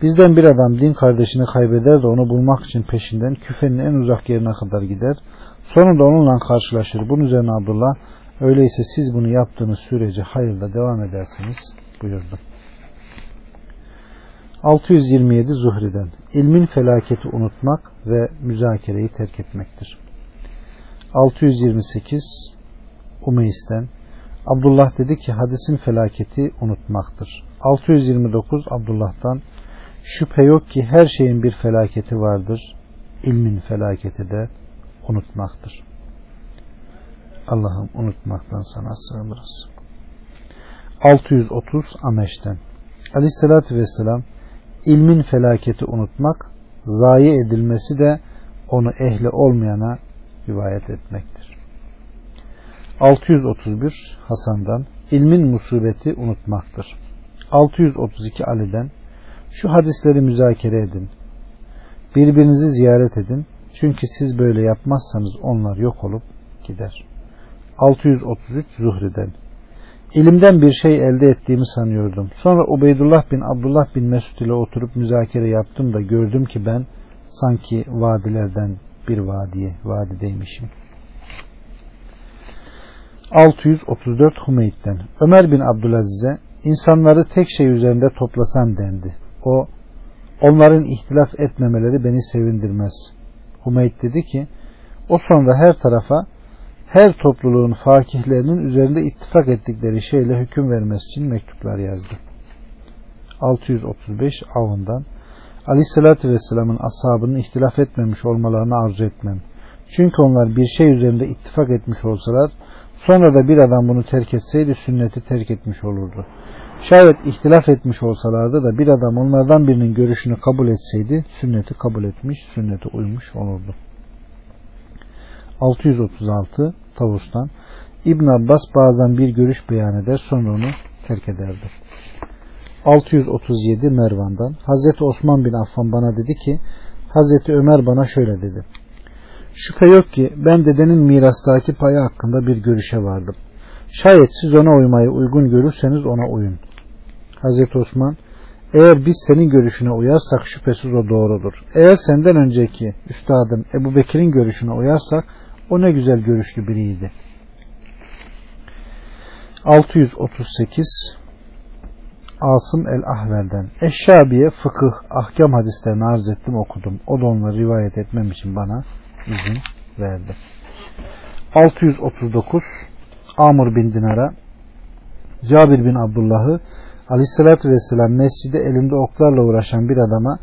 Bizden bir adam din kardeşini kaybeder de onu bulmak için peşinden küfenin en uzak yerine kadar gider. Sonunda onunla karşılaşır. Bunun üzerine Abdullah öyleyse siz bunu yaptığınız sürece hayırla devam edersiniz buyurdu. 627 Zuhri'den ilmin felaketi unutmak ve müzakereyi terk etmektir. 628 Umeys'ten Abdullah dedi ki hadisin felaketi unutmaktır. 629 Abdullah'tan şüphe yok ki her şeyin bir felaketi vardır. İlmin felaketi de unutmaktır. Allah'ım unutmaktan sana sığınırız. 630 Ameş'ten Aleyhissalatü Vesselam ilmin felaketi unutmak, zayi edilmesi de onu ehli olmayana rivayet etmektir. 631 Hasan'dan ilmin musibeti unutmaktır. 632 Ali'den şu hadisleri müzakere edin. Birbirinizi ziyaret edin. Çünkü siz böyle yapmazsanız onlar yok olup gider. 633 Zuhri'den İlimden bir şey elde ettiğimi sanıyordum. Sonra Ubeydullah bin Abdullah bin Mesud ile oturup müzakere yaptım da gördüm ki ben sanki vadilerden bir vadiye vadideymişim. 634 Hümeyd'den Ömer bin Abdülaziz'e insanları tek şey üzerinde toplasan dendi. O onların ihtilaf etmemeleri beni sevindirmez. Hümeyd dedi ki o sonra her tarafa her topluluğun fakihlerinin üzerinde ittifak ettikleri şeyle hüküm vermesi için mektuplar yazdı. 635 avından Aleyhisselatü Vesselam'ın ashabının ihtilaf etmemiş olmalarını arzu etmem. Çünkü onlar bir şey üzerinde ittifak etmiş olsalar sonra da bir adam bunu terk etseydi sünneti terk etmiş olurdu. Şayet ihtilaf etmiş olsalardı da bir adam onlardan birinin görüşünü kabul etseydi sünneti kabul etmiş, sünneti uymuş olurdu. 636 Tavus'tan İbn Abbas bazen bir görüş beyan eder sonra onu terk ederdi. 637 Mervan'dan Hazreti Osman bin Affan bana dedi ki Hazreti Ömer bana şöyle dedi. Şüphe yok ki ben dedenin mirastaki payı hakkında bir görüşe vardım. Şayet siz ona uymayı uygun görürseniz ona uyun. Hazreti Osman eğer biz senin görüşüne uyarsak şüphesiz o doğrudur. Eğer senden önceki üstadım Ebu Bekir'in görüşüne uyarsak o ne güzel görüşlü biriydi. 638 Asım el-Ahvel'den Eşşabi'ye fıkıh, ahkam hadislerini arz ettim okudum. O da onları rivayet etmem için bana izin verdi. 639 Amr bin Dinar'a Cabir bin Abdullah'ı Aleyhisselatü Vesselam mescide elinde oklarla uğraşan bir adama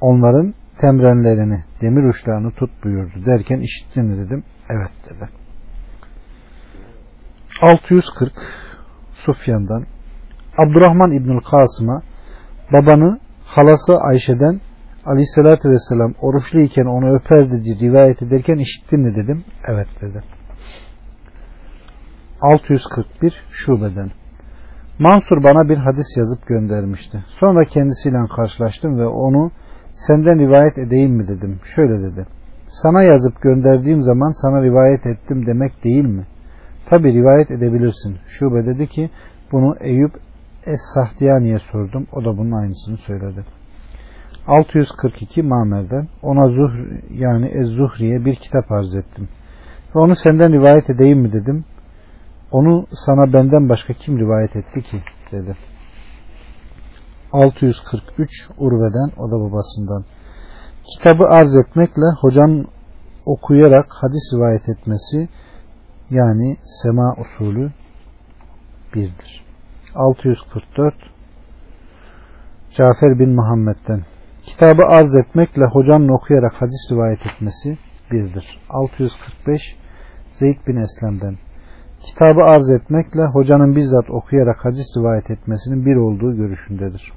onların temrenlerini, demir uçlarını tut buyurdu derken işittin dedim. Evet dedi. 640 Sufyan'dan Abdurrahman İbnül Kasım'a babanı halası Ayşe'den Aleyhisselatü Vesselam oruçlu iken onu öperdi diye rivayet ederken işittin mi dedim. Evet dedi. 641 Şubeden Mansur bana bir hadis yazıp göndermişti. Sonra kendisiyle karşılaştım ve onu senden rivayet edeyim mi dedim. Şöyle dedi. Sana yazıp gönderdiğim zaman sana rivayet ettim demek değil mi? Tabi rivayet edebilirsin. Şube dedi ki bunu Eyüp Es-Sahdiyani'ye sordum. O da bunun aynısını söyledi. 642 Mamer'den ona Zuhr yani Ez-Zuhri'ye bir kitap arz ettim. Ve onu senden rivayet edeyim mi dedim. Onu sana benden başka kim rivayet etti ki dedi. 643 Urve'den o da babasından. Kitabı arz etmekle hocanın okuyarak hadis rivayet etmesi yani sema usulü birdir. 644 Cafer bin Muhammed'den. Kitabı arz etmekle hocanın okuyarak hadis rivayet etmesi birdir. 645 Zeyd bin Eslem'den. Kitabı arz etmekle hocanın bizzat okuyarak hadis rivayet etmesinin bir olduğu görüşündedir.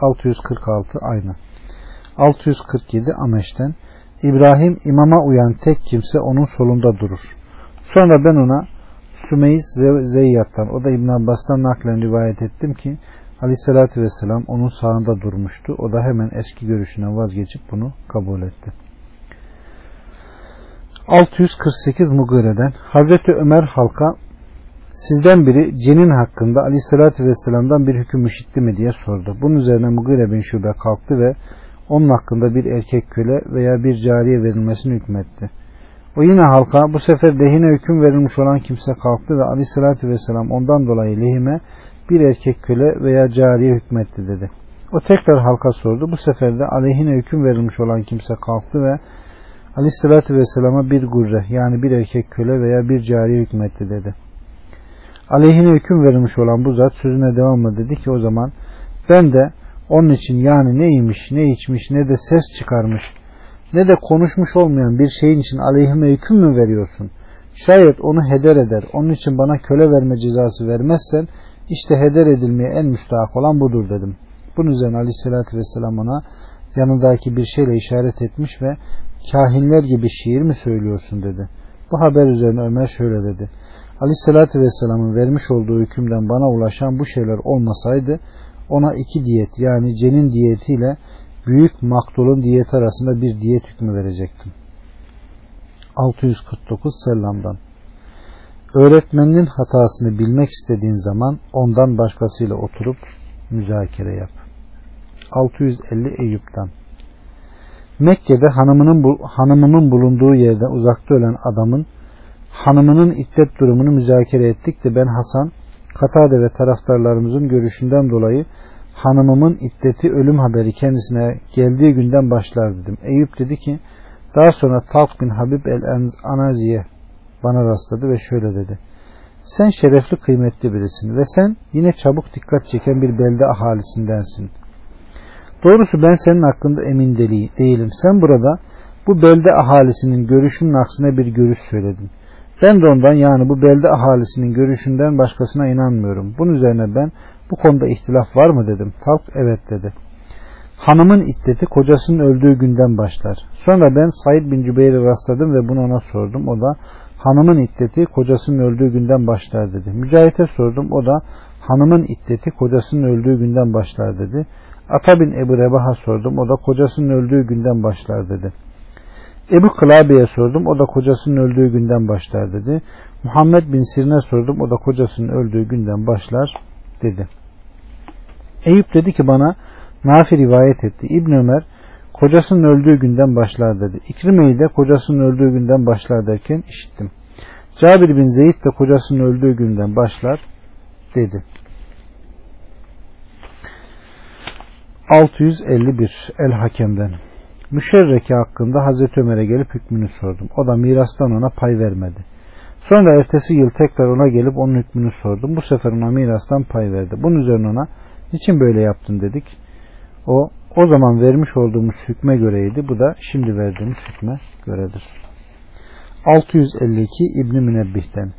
646 aynı. 647 Ameş'ten. İbrahim imama uyan tek kimse onun solunda durur. Sonra ben ona Sümeyz Zeyyat'tan o da İbn Abbas'tan naklen rivayet ettim ki Aleyhisselatü Vesselam onun sağında durmuştu. O da hemen eski görüşüne vazgeçip bunu kabul etti. 648 Mugire'den Hazreti Ömer halka sizden biri cenin hakkında Aleyhisselatü Vesselam'dan bir hüküm işitti mi diye sordu. Bunun üzerine Mugire bin Şube kalktı ve onun hakkında bir erkek köle veya bir cariye verilmesini hükmetti. O yine halka bu sefer lehine hüküm verilmiş olan kimse kalktı ve aleyhissalatü vesselam ondan dolayı lehime bir erkek köle veya cariye hükmetti dedi. O tekrar halka sordu. Bu sefer de aleyhine hüküm verilmiş olan kimse kalktı ve aleyhissalatü vesselama bir gurre yani bir erkek köle veya bir cariye hükmetti dedi. Aleyhine hüküm verilmiş olan bu zat sözüne devamla dedi ki o zaman ben de onun için yani ne yemiş, ne içmiş, ne de ses çıkarmış, ne de konuşmuş olmayan bir şeyin için aleyhime hüküm mü veriyorsun? Şayet onu heder eder, onun için bana köle verme cezası vermezsen, işte heder edilmeye en müstahak olan budur dedim. Bunun üzerine aleyhissalatü vesselam ona yanındaki bir şeyle işaret etmiş ve kahinler gibi şiir mi söylüyorsun dedi. Bu haber üzerine Ömer şöyle dedi. Aleyhissalatü vesselamın vermiş olduğu hükümden bana ulaşan bu şeyler olmasaydı ona iki diyet yani cenin diyetiyle büyük maktulun diyeti arasında bir diyet hükmü verecektim. 649 Sellam'dan Öğretmeninin hatasını bilmek istediğin zaman ondan başkasıyla oturup müzakere yap. 650 Eyüp'ten Mekke'de hanımının, hanımının bulunduğu yerde uzakta ölen adamın hanımının iddet durumunu müzakere ettik de ben Hasan Katade ve taraftarlarımızın görüşünden dolayı hanımımın iddeti ölüm haberi kendisine geldiği günden başlar dedim. Eyüp dedi ki daha sonra Talk bin Habib el Anaziye bana rastladı ve şöyle dedi. Sen şerefli kıymetli birisin ve sen yine çabuk dikkat çeken bir belde ahalisindensin. Doğrusu ben senin hakkında emin değilim. Sen burada bu belde ahalisinin görüşünün aksine bir görüş söyledin. Ben de ondan yani bu belde ahalisinin görüşünden başkasına inanmıyorum. Bunun üzerine ben bu konuda ihtilaf var mı dedim. Talk evet dedi. Hanımın iddeti kocasının öldüğü günden başlar. Sonra ben Said bin Cübeyr'e rastladım ve bunu ona sordum. O da hanımın iddeti kocasının öldüğü günden başlar dedi. Mücahit'e sordum. O da hanımın iddeti kocasının öldüğü günden başlar dedi. Ata bin Ebu Rebah'a sordum. O da kocasının öldüğü günden başlar dedi. Ebu Kılabe'ye sordum. O da kocasının öldüğü günden başlar dedi. Muhammed bin Sirne sordum. O da kocasının öldüğü günden başlar dedi. Eyüp dedi ki bana Nafi rivayet etti. İbn Ömer kocasının öldüğü günden başlar dedi. İkrimeyi de kocasının öldüğü günden başlar derken işittim. Cabir bin Zeyd de kocasının öldüğü günden başlar dedi. 651 El Hakem'den Müşerreke hakkında Hazreti Ömer'e gelip hükmünü sordum. O da mirastan ona pay vermedi. Sonra ertesi yıl tekrar ona gelip onun hükmünü sordum. Bu sefer ona mirastan pay verdi. Bunun üzerine ona niçin böyle yaptın dedik. O o zaman vermiş olduğumuz hükme göreydi. Bu da şimdi verdiğimiz hükme göredir. 652 İbn Münebbih'ten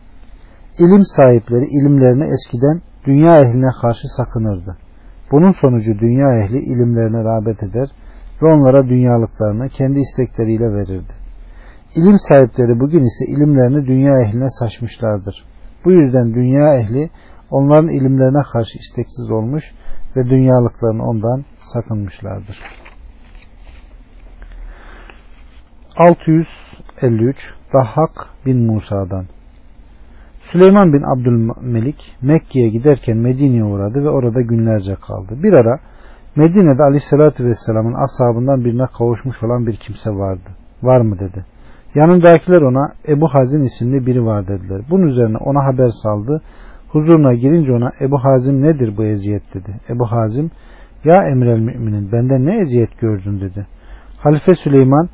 İlim sahipleri ilimlerini eskiden dünya ehline karşı sakınırdı. Bunun sonucu dünya ehli ilimlerine rağbet eder ve onlara dünyalıklarını kendi istekleriyle verirdi. İlim sahipleri bugün ise ilimlerini dünya ehline saçmışlardır. Bu yüzden dünya ehli onların ilimlerine karşı isteksiz olmuş ve dünyalıklarını ondan sakınmışlardır. 653 Dahhak bin Musa'dan Süleyman bin Abdülmelik Mekke'ye giderken Medine'ye uğradı ve orada günlerce kaldı. Bir ara Medine'de Aleyhisselatü Vesselam'ın ashabından birine kavuşmuş olan bir kimse vardı. Var mı dedi. Yanındakiler ona Ebu Hazin isimli biri var dediler. Bunun üzerine ona haber saldı. Huzuruna girince ona Ebu Hazim nedir bu eziyet dedi. Ebu Hazim ya emrel müminin benden ne eziyet gördün dedi. Halife Süleyman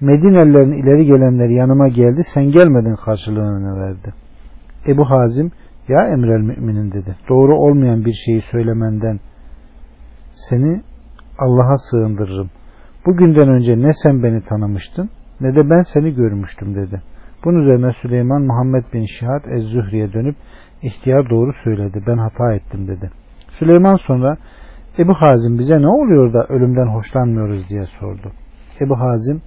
Medinelilerin ileri gelenleri yanıma geldi sen gelmedin karşılığını verdi. Ebu Hazim ya emrel müminin dedi. Doğru olmayan bir şeyi söylemenden seni Allah'a sığındırırım. Bugünden önce ne sen beni tanımıştın ne de ben seni görmüştüm dedi. Bunun üzerine Süleyman Muhammed bin Şihad Ez-Zühri'ye dönüp ihtiyar doğru söyledi ben hata ettim dedi. Süleyman sonra Ebu Hazim bize ne oluyor da ölümden hoşlanmıyoruz diye sordu. Ebu Hazim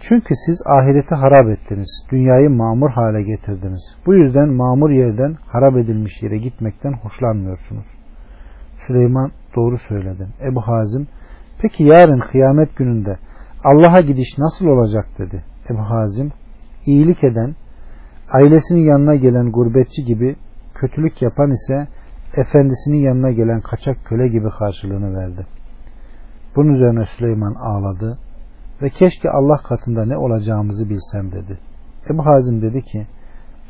çünkü siz ahireti harap ettiniz. Dünyayı mamur hale getirdiniz. Bu yüzden mamur yerden harap edilmiş yere gitmekten hoşlanmıyorsunuz. Süleyman doğru söyledin. Ebu Hazim peki yarın kıyamet gününde Allah'a gidiş nasıl olacak dedi. Ebu Hazim iyilik eden ailesinin yanına gelen gurbetçi gibi kötülük yapan ise efendisinin yanına gelen kaçak köle gibi karşılığını verdi. Bunun üzerine Süleyman ağladı ve keşke Allah katında ne olacağımızı bilsem dedi. Ebu Hazim dedi ki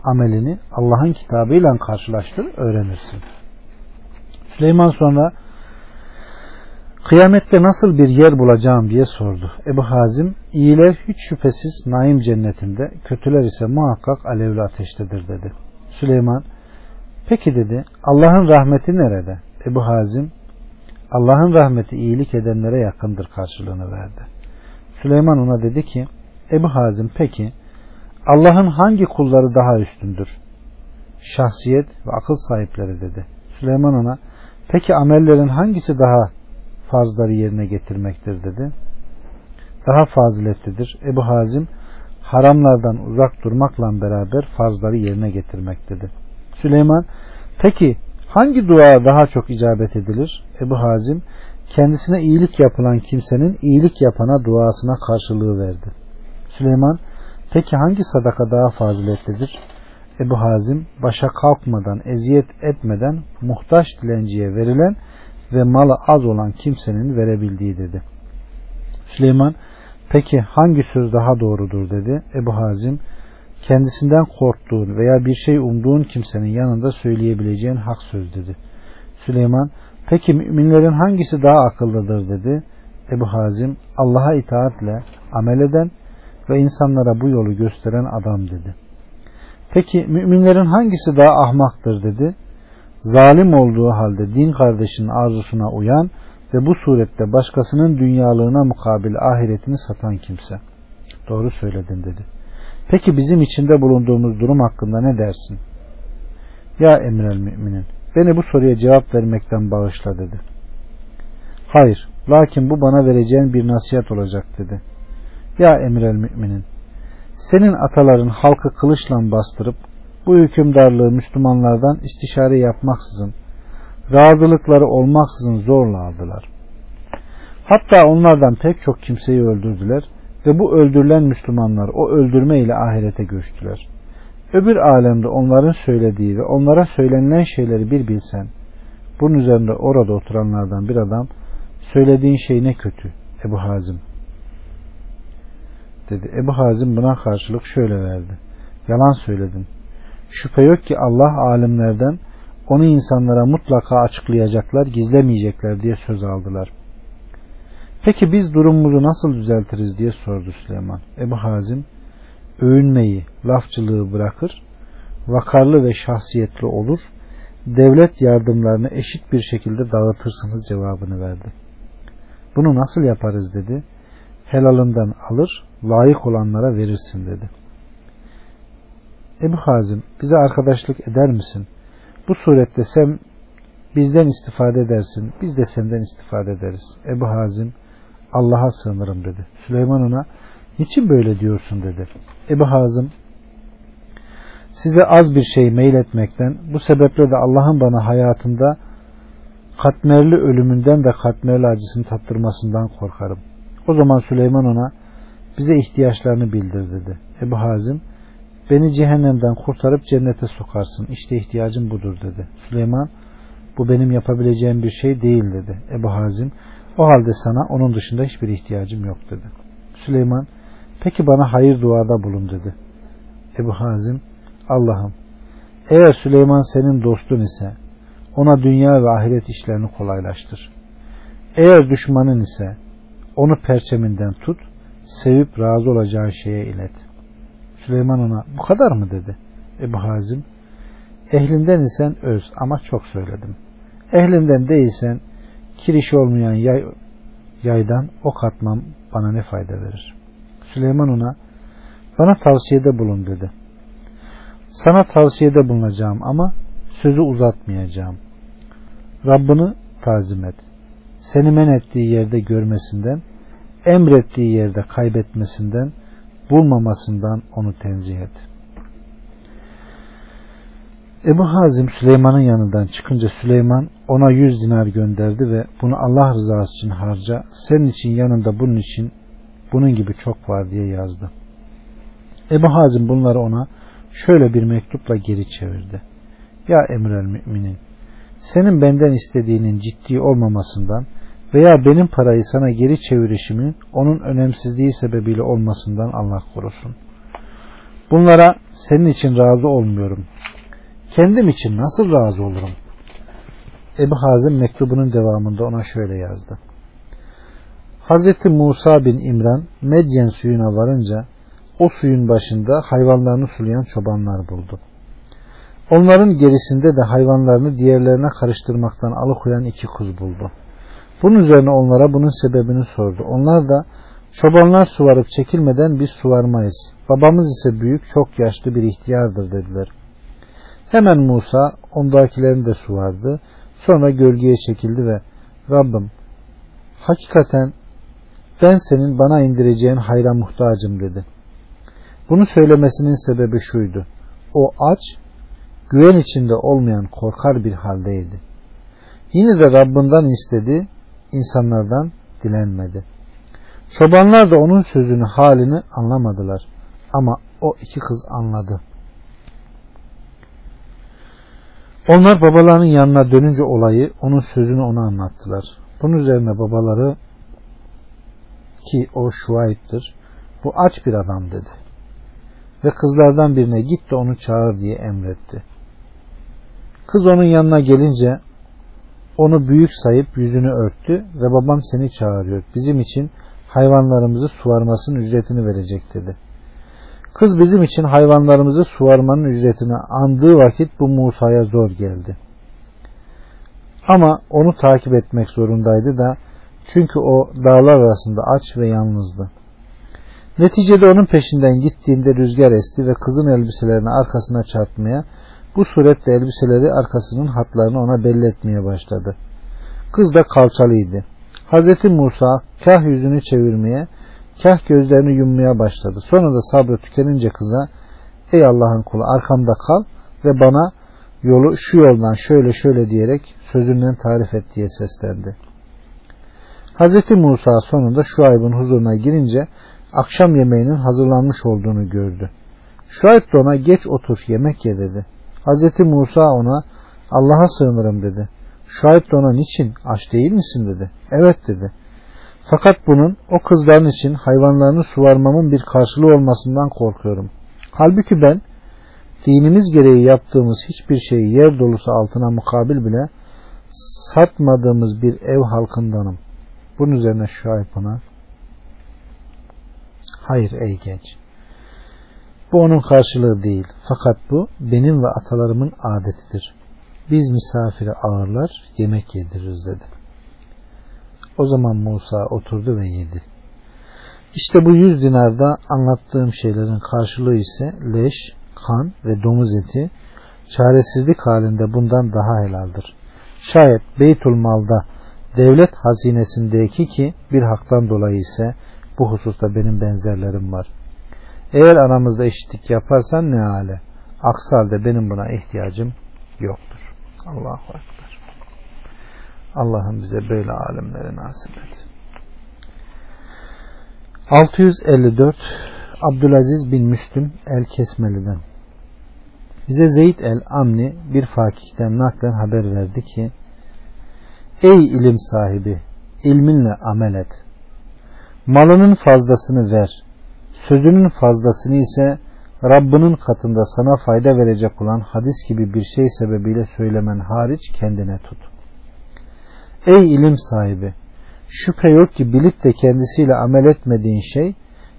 amelini Allah'ın kitabıyla karşılaştır öğrenirsin. Süleyman sonra kıyamette nasıl bir yer bulacağım diye sordu. Ebu Hazim iyiler hiç şüphesiz naim cennetinde kötüler ise muhakkak alevli ateştedir dedi. Süleyman peki dedi Allah'ın rahmeti nerede? Ebu Hazim Allah'ın rahmeti iyilik edenlere yakındır karşılığını verdi. Süleyman ona dedi ki Ebu Hazim peki Allah'ın hangi kulları daha üstündür? Şahsiyet ve akıl sahipleri dedi. Süleyman ona peki amellerin hangisi daha farzları yerine getirmektir dedi. Daha faziletlidir. Ebu Hazim haramlardan uzak durmakla beraber farzları yerine getirmek dedi. Süleyman peki hangi dua daha çok icabet edilir? Ebu Hazim kendisine iyilik yapılan kimsenin iyilik yapana duasına karşılığı verdi. Süleyman peki hangi sadaka daha faziletlidir? Ebu Hazim başa kalkmadan, eziyet etmeden muhtaç dilenciye verilen ve malı az olan kimsenin verebildiği dedi. Süleyman peki hangi söz daha doğrudur dedi. Ebu Hazim kendisinden korktuğun veya bir şey umduğun kimsenin yanında söyleyebileceğin hak söz dedi. Süleyman peki müminlerin hangisi daha akıllıdır dedi. Ebu Hazim Allah'a itaatle amel eden ve insanlara bu yolu gösteren adam dedi. Peki müminlerin hangisi daha ahmaktır dedi. Zalim olduğu halde din kardeşinin arzusuna uyan ve bu surette başkasının dünyalığına mukabil ahiretini satan kimse. Doğru söyledin dedi. Peki bizim içinde bulunduğumuz durum hakkında ne dersin? Ya emrel müminin beni bu soruya cevap vermekten bağışla dedi. Hayır lakin bu bana vereceğin bir nasihat olacak dedi. Ya emrel müminin senin ataların halkı kılıçla bastırıp bu hükümdarlığı Müslümanlardan istişare yapmaksızın razılıkları olmaksızın zorla aldılar. Hatta onlardan pek çok kimseyi öldürdüler ve bu öldürülen Müslümanlar o öldürme ile ahirete göçtüler. Öbür alemde onların söylediği ve onlara söylenilen şeyleri bir bilsen, bunun üzerinde orada oturanlardan bir adam, söylediğin şey ne kötü Ebu Hazim dedi. Ebu Hazim buna karşılık şöyle verdi. Yalan söyledin. Şüphe yok ki Allah alimlerden onu insanlara mutlaka açıklayacaklar, gizlemeyecekler diye söz aldılar. Peki biz durumumuzu nasıl düzeltiriz diye sordu Süleyman. Ebu Hazim övünmeyi, lafçılığı bırakır, vakarlı ve şahsiyetli olur, devlet yardımlarını eşit bir şekilde dağıtırsınız cevabını verdi. Bunu nasıl yaparız dedi. Helalından alır, layık olanlara verirsin dedi. Ebu Hazim bize arkadaşlık eder misin? Bu surette sen bizden istifade edersin, biz de senden istifade ederiz. Ebu Hazim Allah'a sığınırım dedi. Süleyman ona niçin böyle diyorsun dedi. Ebu Hazım size az bir şey meyletmekten bu sebeple de Allah'ın bana hayatında katmerli ölümünden de katmerli acısını tattırmasından korkarım. O zaman Süleyman ona bize ihtiyaçlarını bildir dedi. Ebu Hazim beni cehennemden kurtarıp cennete sokarsın. İşte ihtiyacım budur dedi. Süleyman bu benim yapabileceğim bir şey değil dedi. Ebu Hazim o halde sana onun dışında hiçbir ihtiyacım yok dedi. Süleyman peki bana hayır duada bulun dedi. Ebu Hazim Allah'ım eğer Süleyman senin dostun ise ona dünya ve ahiret işlerini kolaylaştır. Eğer düşmanın ise onu perçeminden tut, sevip razı olacağı şeye ilet. Süleyman ona bu kadar mı dedi. Ebu Hazim ehlinden isen öz ama çok söyledim. Ehlinden değilsen kirişi olmayan yay, yaydan ok atmam bana ne fayda verir? Süleyman ona bana tavsiyede bulun dedi. Sana tavsiyede bulunacağım ama sözü uzatmayacağım. Rabbini tazim et. Seni men ettiği yerde görmesinden, emrettiği yerde kaybetmesinden, bulmamasından onu tenzih et. Ebu Hazim Süleyman'ın yanından çıkınca Süleyman ona yüz dinar gönderdi ve bunu Allah rızası için harca, senin için yanında bunun için bunun gibi çok var diye yazdı. Ebu Hazim bunları ona şöyle bir mektupla geri çevirdi. Ya emrel müminin senin benden istediğinin ciddi olmamasından veya benim parayı sana geri çevirişimin onun önemsizliği sebebiyle olmasından Allah korusun. Bunlara senin için razı olmuyorum. Kendim için nasıl razı olurum? Ebu Hazim mektubunun devamında ona şöyle yazdı. Hazreti Musa bin İmran Medyen suyuna varınca o suyun başında hayvanlarını sulayan çobanlar buldu. Onların gerisinde de hayvanlarını diğerlerine karıştırmaktan alıkoyan iki kız buldu. Bunun üzerine onlara bunun sebebini sordu. Onlar da çobanlar suvarıp çekilmeden biz suvarmayız. Babamız ise büyük çok yaşlı bir ihtiyardır dediler. Hemen Musa ondakilerini de suvardı. Sonra gölgeye çekildi ve Rabbim hakikaten ben senin bana indireceğin hayra muhtacım dedi. Bunu söylemesinin sebebi şuydu. O aç, güven içinde olmayan korkar bir haldeydi. Yine de Rabbinden istedi, insanlardan dilenmedi. Çobanlar da onun sözünü halini anlamadılar. Ama o iki kız anladı. Onlar babalarının yanına dönünce olayı onun sözünü ona anlattılar. Bunun üzerine babaları ki o Şuayb'dir. Bu aç bir adam dedi. Ve kızlardan birine git de onu çağır diye emretti. Kız onun yanına gelince onu büyük sayıp yüzünü örttü ve babam seni çağırıyor. Bizim için hayvanlarımızı suvarmasının ücretini verecek dedi. Kız bizim için hayvanlarımızı suvarmanın ücretini andığı vakit bu Musa'ya zor geldi. Ama onu takip etmek zorundaydı da çünkü o dağlar arasında aç ve yalnızdı. Neticede onun peşinden gittiğinde rüzgar esti ve kızın elbiselerini arkasına çarpmaya, bu suretle elbiseleri arkasının hatlarını ona belli etmeye başladı. Kız da kalçalıydı. Hz. Musa kah yüzünü çevirmeye, kah gözlerini yummaya başladı. Sonra da sabrı tükenince kıza, ey Allah'ın kulu arkamda kal ve bana yolu şu yoldan şöyle şöyle diyerek sözünden tarif et diye seslendi. Hz. Musa sonunda Şuayb'ın huzuruna girince akşam yemeğinin hazırlanmış olduğunu gördü. Şuayb de ona geç otur yemek ye dedi. Hz. Musa ona Allah'a sığınırım dedi. Şuayb de ona niçin aç değil misin dedi. Evet dedi. Fakat bunun o kızların için hayvanlarını suvarmamın bir karşılığı olmasından korkuyorum. Halbuki ben dinimiz gereği yaptığımız hiçbir şeyi yer dolusu altına mukabil bile satmadığımız bir ev halkındanım. Bunun üzerine Şuayb ona Hayır ey genç. Bu onun karşılığı değil. Fakat bu benim ve atalarımın adetidir. Biz misafiri ağırlar, yemek yediririz dedi. O zaman Musa oturdu ve yedi. İşte bu yüz dinarda anlattığım şeylerin karşılığı ise leş, kan ve domuz eti çaresizlik halinde bundan daha helaldir. Şayet Beytul Mal'da devlet hazinesindeki ki bir haktan dolayı ise bu hususta benim benzerlerim var. Eğer aramızda eşitlik yaparsan ne hale? Aksi halde benim buna ihtiyacım yoktur. Allahu Ekber. Allah'ım bize böyle alimleri nasip et. 654 Abdülaziz bin Müslüm El Kesmeli'den bize Zeyd el Amni bir fakihten naklen haber verdi ki Ey ilim sahibi ilminle amel et. Malının fazlasını ver. Sözünün fazlasını ise Rabbinin katında sana fayda verecek olan hadis gibi bir şey sebebiyle söylemen hariç kendine tut. Ey ilim sahibi! Şüphe yok ki bilip de kendisiyle amel etmediğin şey,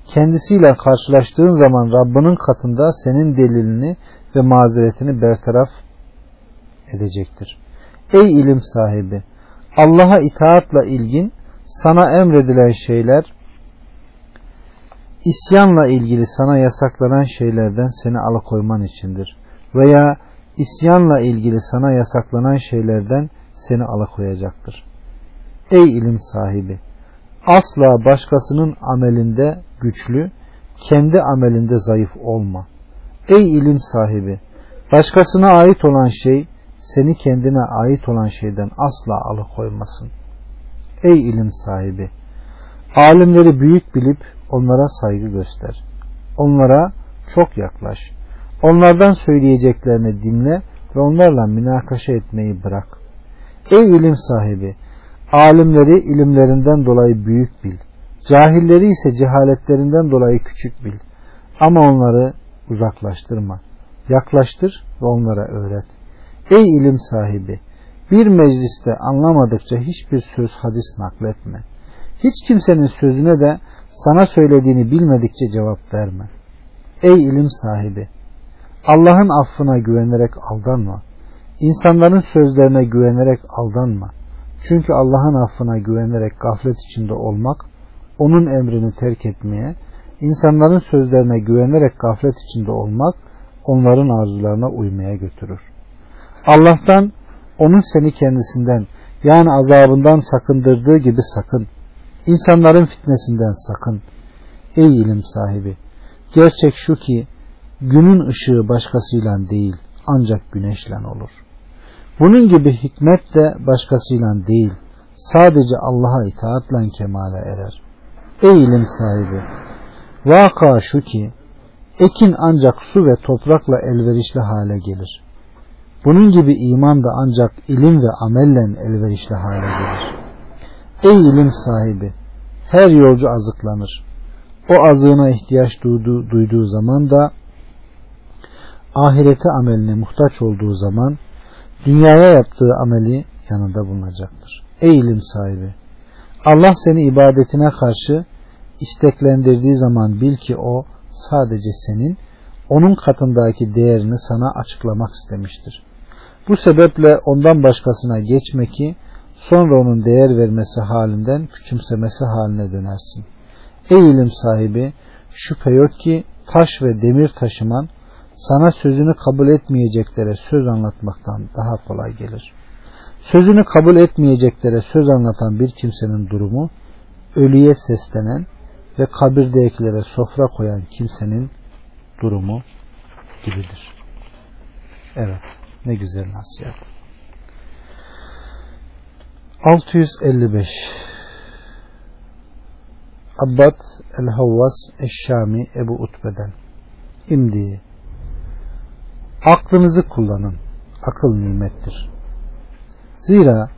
kendisiyle karşılaştığın zaman Rabbinin katında senin delilini ve mazeretini bertaraf edecektir. Ey ilim sahibi! Allah'a itaatla ilgin sana emredilen şeyler isyanla ilgili sana yasaklanan şeylerden seni alıkoyman içindir. Veya isyanla ilgili sana yasaklanan şeylerden seni alıkoyacaktır. Ey ilim sahibi! Asla başkasının amelinde güçlü, kendi amelinde zayıf olma. Ey ilim sahibi! Başkasına ait olan şey seni kendine ait olan şeyden asla alıkoymasın. Ey ilim sahibi! Alimleri büyük bilip onlara saygı göster. Onlara çok yaklaş. Onlardan söyleyeceklerini dinle ve onlarla münakaşa etmeyi bırak. Ey ilim sahibi! Alimleri ilimlerinden dolayı büyük bil. Cahilleri ise cehaletlerinden dolayı küçük bil. Ama onları uzaklaştırma. Yaklaştır ve onlara öğret. Ey ilim sahibi! Bir mecliste anlamadıkça hiçbir söz hadis nakletme. Hiç kimsenin sözüne de sana söylediğini bilmedikçe cevap verme. Ey ilim sahibi! Allah'ın affına güvenerek aldanma. İnsanların sözlerine güvenerek aldanma. Çünkü Allah'ın affına güvenerek gaflet içinde olmak, onun emrini terk etmeye, insanların sözlerine güvenerek gaflet içinde olmak, onların arzularına uymaya götürür. Allah'tan onun seni kendisinden yani azabından sakındırdığı gibi sakın. İnsanların fitnesinden sakın. Ey ilim sahibi! Gerçek şu ki günün ışığı başkasıyla değil ancak güneşle olur. Bunun gibi hikmet de başkasıyla değil sadece Allah'a itaatle kemale erer. Ey ilim sahibi! Vaka şu ki ekin ancak su ve toprakla elverişli hale gelir. Bunun gibi iman da ancak ilim ve amelle elverişli hale gelir. Ey ilim sahibi! Her yolcu azıklanır. O azığına ihtiyaç duyduğu, duyduğu zaman da ahirete ameline muhtaç olduğu zaman dünyaya yaptığı ameli yanında bulunacaktır. Ey ilim sahibi! Allah seni ibadetine karşı isteklendirdiği zaman bil ki o sadece senin onun katındaki değerini sana açıklamak istemiştir. Bu sebeple ondan başkasına geçme ki sonra onun değer vermesi halinden küçümsemesi haline dönersin. Ey ilim sahibi şüphe yok ki taş ve demir taşıman sana sözünü kabul etmeyeceklere söz anlatmaktan daha kolay gelir. Sözünü kabul etmeyeceklere söz anlatan bir kimsenin durumu ölüye seslenen ve kabirdekilere sofra koyan kimsenin durumu gibidir. Evet ne güzel nasihat. 655 Abbad el-Havvas eş-Şami Ebu Utbe'den İmdi Aklınızı kullanın. Akıl nimettir. Zira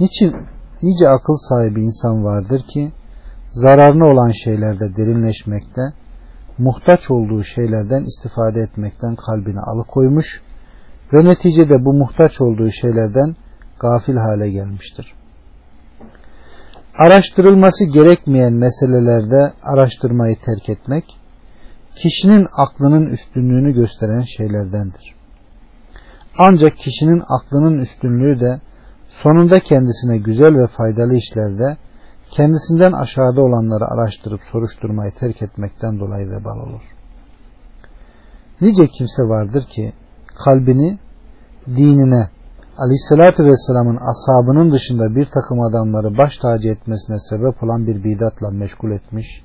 niçin nice akıl sahibi insan vardır ki zararına olan şeylerde derinleşmekte, muhtaç olduğu şeylerden istifade etmekten kalbini alıkoymuş ve neticede bu muhtaç olduğu şeylerden gafil hale gelmiştir. Araştırılması gerekmeyen meselelerde araştırmayı terk etmek, kişinin aklının üstünlüğünü gösteren şeylerdendir. Ancak kişinin aklının üstünlüğü de sonunda kendisine güzel ve faydalı işlerde kendisinden aşağıda olanları araştırıp soruşturmayı terk etmekten dolayı vebal olur. Nice kimse vardır ki kalbini dinine Aleyhisselatü Vesselam'ın ashabının dışında bir takım adamları baş tacı etmesine sebep olan bir bidatla meşgul etmiş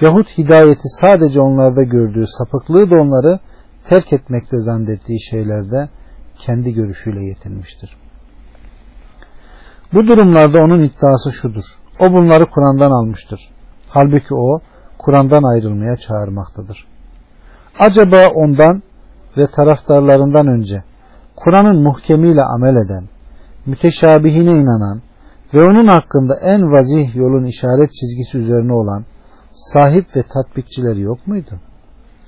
yahut hidayeti sadece onlarda gördüğü sapıklığı da onları terk etmekte zannettiği şeylerde kendi görüşüyle yetinmiştir. Bu durumlarda onun iddiası şudur. O bunları Kur'an'dan almıştır. Halbuki o Kur'an'dan ayrılmaya çağırmaktadır. Acaba ondan ve taraftarlarından önce Kur'an'ın muhkemiyle amel eden, müteşabihine inanan ve onun hakkında en vazih yolun işaret çizgisi üzerine olan sahip ve tatbikçileri yok muydu?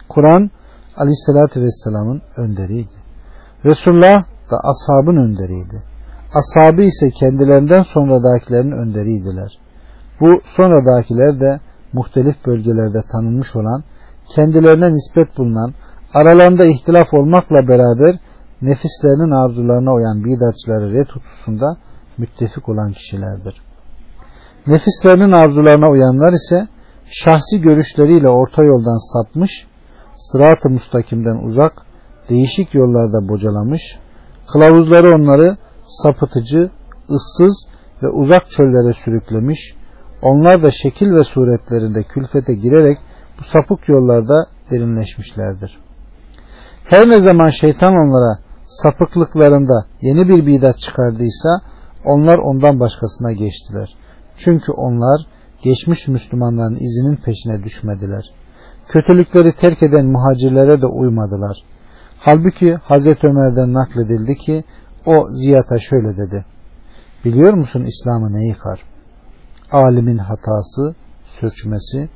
Kur'an aleyhissalatü vesselamın önderiydi. Resulullah da ashabın önderiydi. Ashabı ise kendilerinden sonradakilerin önderiydiler. Bu sonradakiler de muhtelif bölgelerde tanınmış olan, kendilerine nispet bulunan, aralarında ihtilaf olmakla beraber nefislerinin arzularına uyan bidatçıları red hususunda müttefik olan kişilerdir. Nefislerinin arzularına uyanlar ise şahsi görüşleriyle orta yoldan sapmış, sırat-ı mustakimden uzak, değişik yollarda bocalamış, kılavuzları onları sapıtıcı, ıssız ve uzak çöllere sürüklemiş, onlar da şekil ve suretlerinde külfete girerek bu sapık yollarda derinleşmişlerdir. Her ne zaman şeytan onlara sapıklıklarında yeni bir bidat çıkardıysa onlar ondan başkasına geçtiler. Çünkü onlar geçmiş Müslümanların izinin peşine düşmediler. Kötülükleri terk eden muhacirlere de uymadılar. Halbuki Hazreti Ömer'den nakledildi ki o Ziyad'a şöyle dedi. Biliyor musun İslam'ı ne yıkar? Alimin hatası, sürçmesi,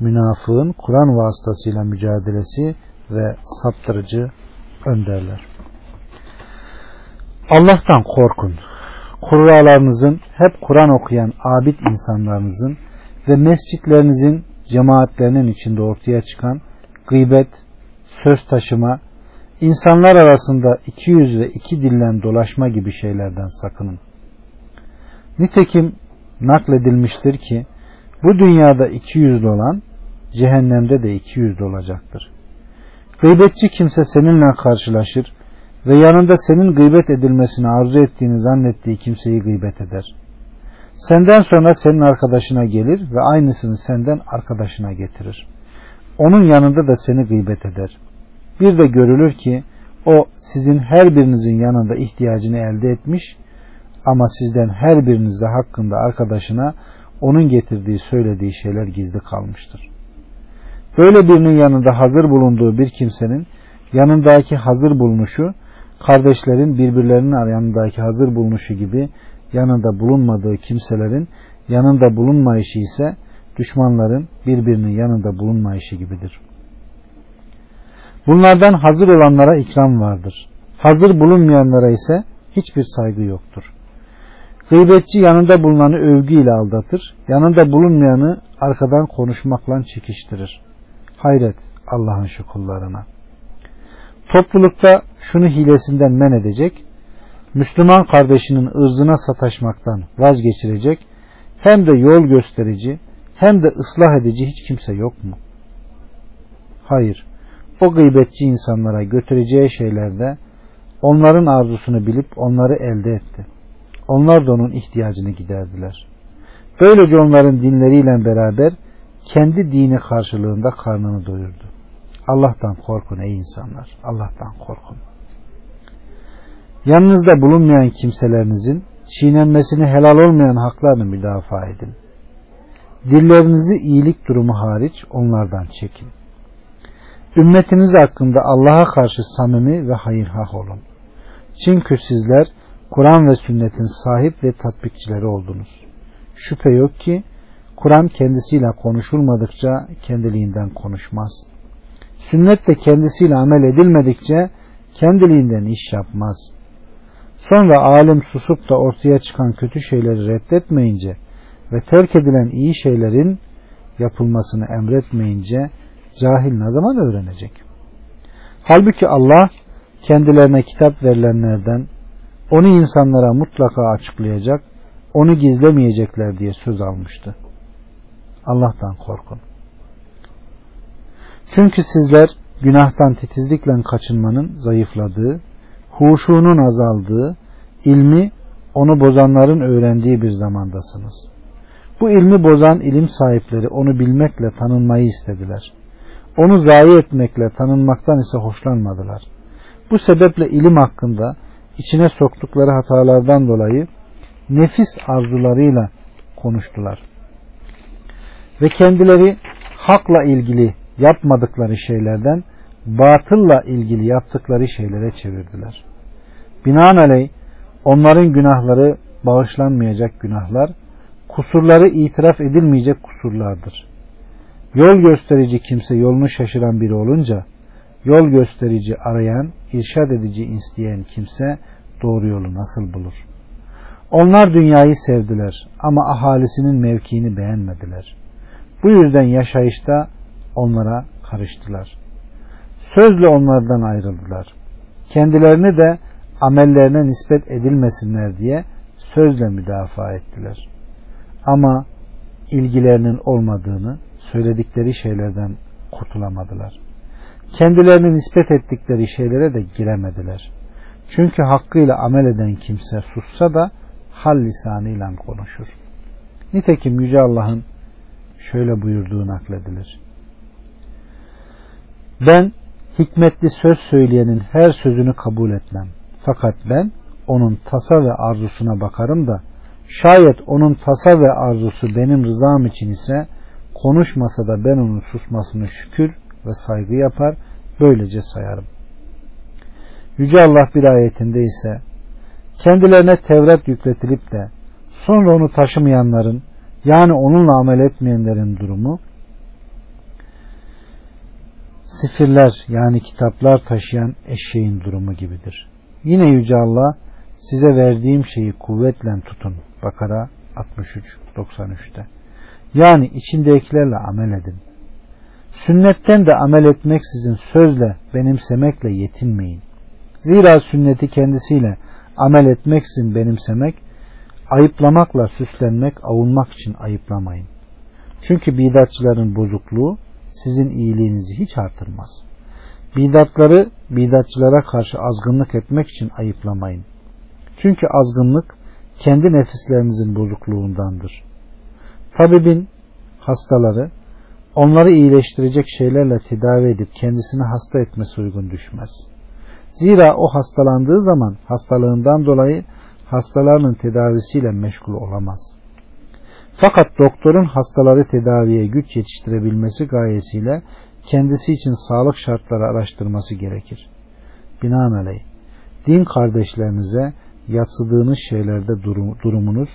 münafığın Kur'an vasıtasıyla mücadelesi ve saptırıcı önderler. Allah'tan korkun. Kurralarınızın hep Kur'an okuyan abid insanlarınızın ve mescitlerinizin cemaatlerinin içinde ortaya çıkan gıybet, söz taşıma, insanlar arasında iki yüz ve iki dillen dolaşma gibi şeylerden sakının. Nitekim nakledilmiştir ki bu dünyada iki yüzlü olan cehennemde de iki yüzlü olacaktır. Gıybetçi kimse seninle karşılaşır ve yanında senin gıybet edilmesini arzu ettiğini zannettiği kimseyi gıybet eder. Senden sonra senin arkadaşına gelir ve aynısını senden arkadaşına getirir. Onun yanında da seni gıybet eder. Bir de görülür ki o sizin her birinizin yanında ihtiyacını elde etmiş ama sizden her biriniz de hakkında arkadaşına onun getirdiği söylediği şeyler gizli kalmıştır. Böyle birinin yanında hazır bulunduğu bir kimsenin yanındaki hazır bulunuşu kardeşlerin birbirlerinin yanındaki hazır bulunuşu gibi yanında bulunmadığı kimselerin yanında bulunmayışı ise düşmanların birbirinin yanında bulunmayışı gibidir. Bunlardan hazır olanlara ikram vardır. Hazır bulunmayanlara ise hiçbir saygı yoktur. Gıybetçi yanında bulunanı övgüyle aldatır, yanında bulunmayanı arkadan konuşmakla çekiştirir. Hayret Allah'ın şu kullarına. Toplulukta şunu hilesinden men edecek, Müslüman kardeşinin ırzına sataşmaktan vazgeçirecek, hem de yol gösterici, hem de ıslah edici hiç kimse yok mu? Hayır, o gıybetçi insanlara götüreceği şeylerde onların arzusunu bilip onları elde etti. Onlar da onun ihtiyacını giderdiler. Böylece onların dinleriyle beraber kendi dini karşılığında karnını doyurdu. Allah'tan korkun ey insanlar. Allah'tan korkun. Yanınızda bulunmayan kimselerinizin çiğnenmesini helal olmayan haklarını müdafaa edin. Dillerinizi iyilik durumu hariç onlardan çekin. Ümmetiniz hakkında Allah'a karşı samimi ve hayırhah olun. Çünkü sizler Kur'an ve sünnetin sahip ve tatbikçileri oldunuz. Şüphe yok ki Kur'an kendisiyle konuşulmadıkça kendiliğinden konuşmaz. Sünnet de kendisiyle amel edilmedikçe kendiliğinden iş yapmaz. Sonra alim susup da ortaya çıkan kötü şeyleri reddetmeyince ve terk edilen iyi şeylerin yapılmasını emretmeyince cahil ne zaman öğrenecek? Halbuki Allah kendilerine kitap verilenlerden onu insanlara mutlaka açıklayacak, onu gizlemeyecekler diye söz almıştı. Allah'tan korkun. Çünkü sizler günahtan titizlikle kaçınmanın zayıfladığı, huşunun azaldığı, ilmi onu bozanların öğrendiği bir zamandasınız. Bu ilmi bozan ilim sahipleri onu bilmekle tanınmayı istediler. Onu zayi etmekle tanınmaktan ise hoşlanmadılar. Bu sebeple ilim hakkında içine soktukları hatalardan dolayı nefis arzularıyla konuştular. Ve kendileri hakla ilgili yapmadıkları şeylerden batılla ilgili yaptıkları şeylere çevirdiler. Binaenaleyh onların günahları bağışlanmayacak günahlar, kusurları itiraf edilmeyecek kusurlardır. Yol gösterici kimse yolunu şaşıran biri olunca, yol gösterici arayan, irşad edici isteyen kimse doğru yolu nasıl bulur? Onlar dünyayı sevdiler ama ahalisinin mevkiini beğenmediler. Bu yüzden yaşayışta onlara karıştılar. Sözle onlardan ayrıldılar. Kendilerini de amellerine nispet edilmesinler diye sözle müdafaa ettiler. Ama ilgilerinin olmadığını söyledikleri şeylerden kurtulamadılar. Kendilerini nispet ettikleri şeylere de giremediler. Çünkü hakkıyla amel eden kimse sussa da hal lisanıyla konuşur. Nitekim Yüce Allah'ın şöyle buyurduğu nakledilir. Ben hikmetli söz söyleyenin her sözünü kabul etmem. Fakat ben onun tasa ve arzusuna bakarım da şayet onun tasa ve arzusu benim rızam için ise konuşmasa da ben onun susmasını şükür ve saygı yapar böylece sayarım. Yüce Allah bir ayetinde ise kendilerine Tevrat yükletilip de sonra onu taşımayanların yani onunla amel etmeyenlerin durumu sifirler yani kitaplar taşıyan eşeğin durumu gibidir. Yine Yüce Allah size verdiğim şeyi kuvvetle tutun. Bakara 63-93'te. Yani içindekilerle amel edin. Sünnetten de amel etmeksizin sözle benimsemekle yetinmeyin. Zira sünneti kendisiyle amel etmeksizin benimsemek, ayıplamakla süslenmek, avunmak için ayıplamayın. Çünkü bidatçıların bozukluğu sizin iyiliğinizi hiç artırmaz. Bidatları bidatçılara karşı azgınlık etmek için ayıplamayın. Çünkü azgınlık kendi nefislerinizin bozukluğundandır. Tabibin hastaları onları iyileştirecek şeylerle tedavi edip kendisini hasta etmesi uygun düşmez. Zira o hastalandığı zaman hastalığından dolayı hastalarının tedavisiyle meşgul olamaz. Fakat doktorun hastaları tedaviye güç yetiştirebilmesi gayesiyle kendisi için sağlık şartları araştırması gerekir. Binaenaleyh din kardeşlerinize yatsıdığınız şeylerde durumunuz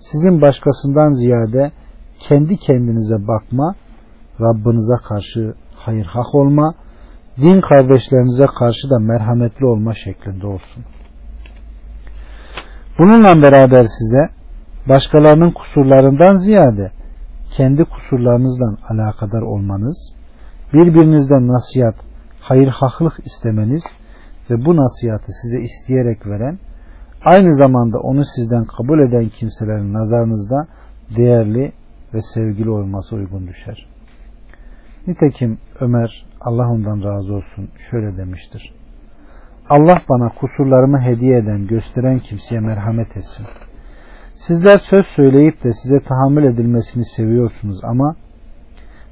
sizin başkasından ziyade kendi kendinize bakma, Rabbinize karşı hayır hak olma, din kardeşlerinize karşı da merhametli olma şeklinde olsun. Bununla beraber size başkalarının kusurlarından ziyade kendi kusurlarınızdan alakadar olmanız, birbirinizden nasihat, hayır haklık istemeniz ve bu nasihatı size isteyerek veren, aynı zamanda onu sizden kabul eden kimselerin nazarınızda değerli ve sevgili olması uygun düşer. Nitekim Ömer, Allah ondan razı olsun, şöyle demiştir. Allah bana kusurlarımı hediye eden, gösteren kimseye merhamet etsin. Sizler söz söyleyip de size tahammül edilmesini seviyorsunuz ama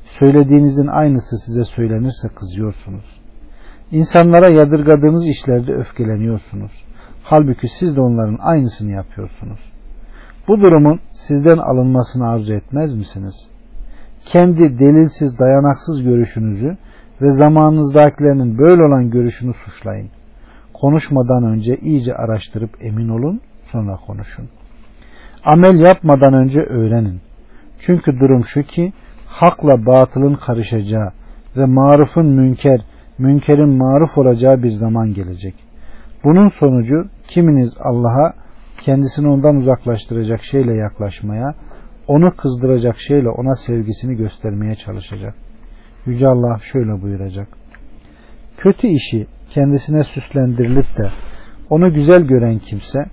söylediğinizin aynısı size söylenirse kızıyorsunuz. İnsanlara yadırgadığınız işlerde öfkeleniyorsunuz. Halbuki siz de onların aynısını yapıyorsunuz. Bu durumun sizden alınmasını arzu etmez misiniz? Kendi delilsiz, dayanaksız görüşünüzü ve zamanınızdakilerinin böyle olan görüşünü suçlayın. Konuşmadan önce iyice araştırıp emin olun, sonra konuşun. Amel yapmadan önce öğrenin. Çünkü durum şu ki hakla batılın karışacağı ve marufun münker, münkerin maruf olacağı bir zaman gelecek. Bunun sonucu kiminiz Allah'a kendisini ondan uzaklaştıracak şeyle yaklaşmaya, onu kızdıracak şeyle ona sevgisini göstermeye çalışacak. Yüce Allah şöyle buyuracak. Kötü işi kendisine süslendirilip de onu güzel gören kimse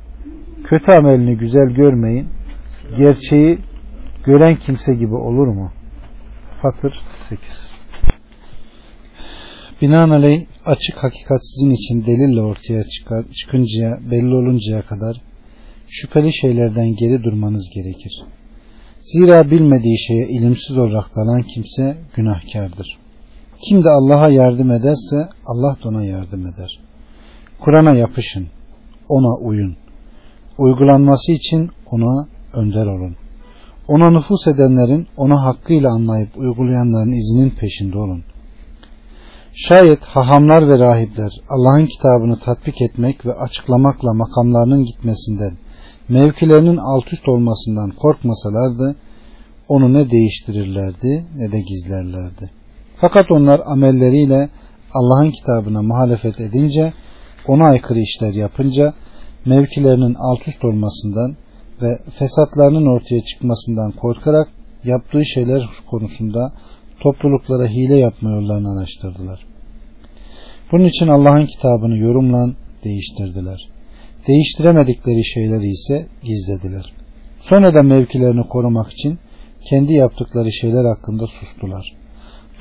kötü amelini güzel görmeyin gerçeği gören kimse gibi olur mu? Fatır 8 Binaenaleyh açık hakikat sizin için delille ortaya çıkar, çıkıncaya, belli oluncaya kadar şüpheli şeylerden geri durmanız gerekir. Zira bilmediği şeye ilimsiz olarak dalan kimse günahkardır. Kim de Allah'a yardım ederse Allah da ona yardım eder. Kur'an'a yapışın, ona uyun. Uygulanması için ona önder olun. Ona nüfus edenlerin, onu hakkıyla anlayıp uygulayanların izinin peşinde olun. Şayet hahamlar ve rahipler Allah'ın kitabını tatbik etmek ve açıklamakla makamlarının gitmesinden, mevkilerinin alt üst olmasından korkmasalardı, onu ne değiştirirlerdi ne de gizlerlerdi. Fakat onlar amelleriyle Allah'ın kitabına muhalefet edince, ona aykırı işler yapınca, mevkilerinin alt üst olmasından ve fesatlarının ortaya çıkmasından korkarak yaptığı şeyler konusunda topluluklara hile yapma yollarını araştırdılar. Bunun için Allah'ın kitabını yorumlan değiştirdiler. Değiştiremedikleri şeyleri ise gizlediler. Sonra da mevkilerini korumak için kendi yaptıkları şeyler hakkında sustular.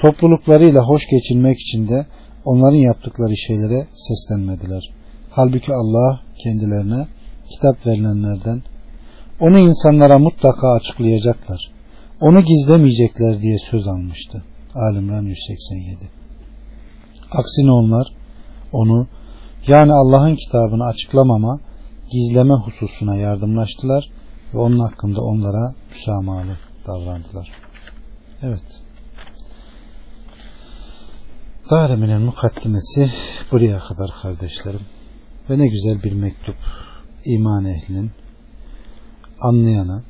Topluluklarıyla hoş geçinmek için de onların yaptıkları şeylere seslenmediler. Halbuki Allah kendilerine kitap verilenlerden onu insanlara mutlaka açıklayacaklar. Onu gizlemeyecekler diye söz almıştı. Alimran 187 Aksine onlar onu yani Allah'ın kitabını açıklamama, gizleme hususuna yardımlaştılar ve onun hakkında onlara müsamahalı davrandılar. Evet. Darimi'nin mukaddimesi buraya kadar kardeşlerim. Ve ne güzel bir mektup iman ehlinin anlayana,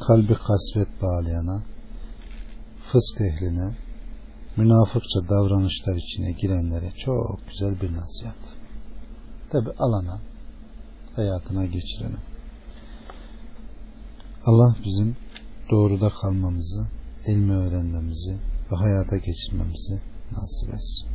kalbi kasvet bağlayana, fısk ehline, münafıkça davranışlar içine girenlere çok güzel bir nasihat. Tabi alana, hayatına geçirene. Allah bizim doğruda kalmamızı, ilmi öğrenmemizi ve hayata geçirmemizi nasip etsin.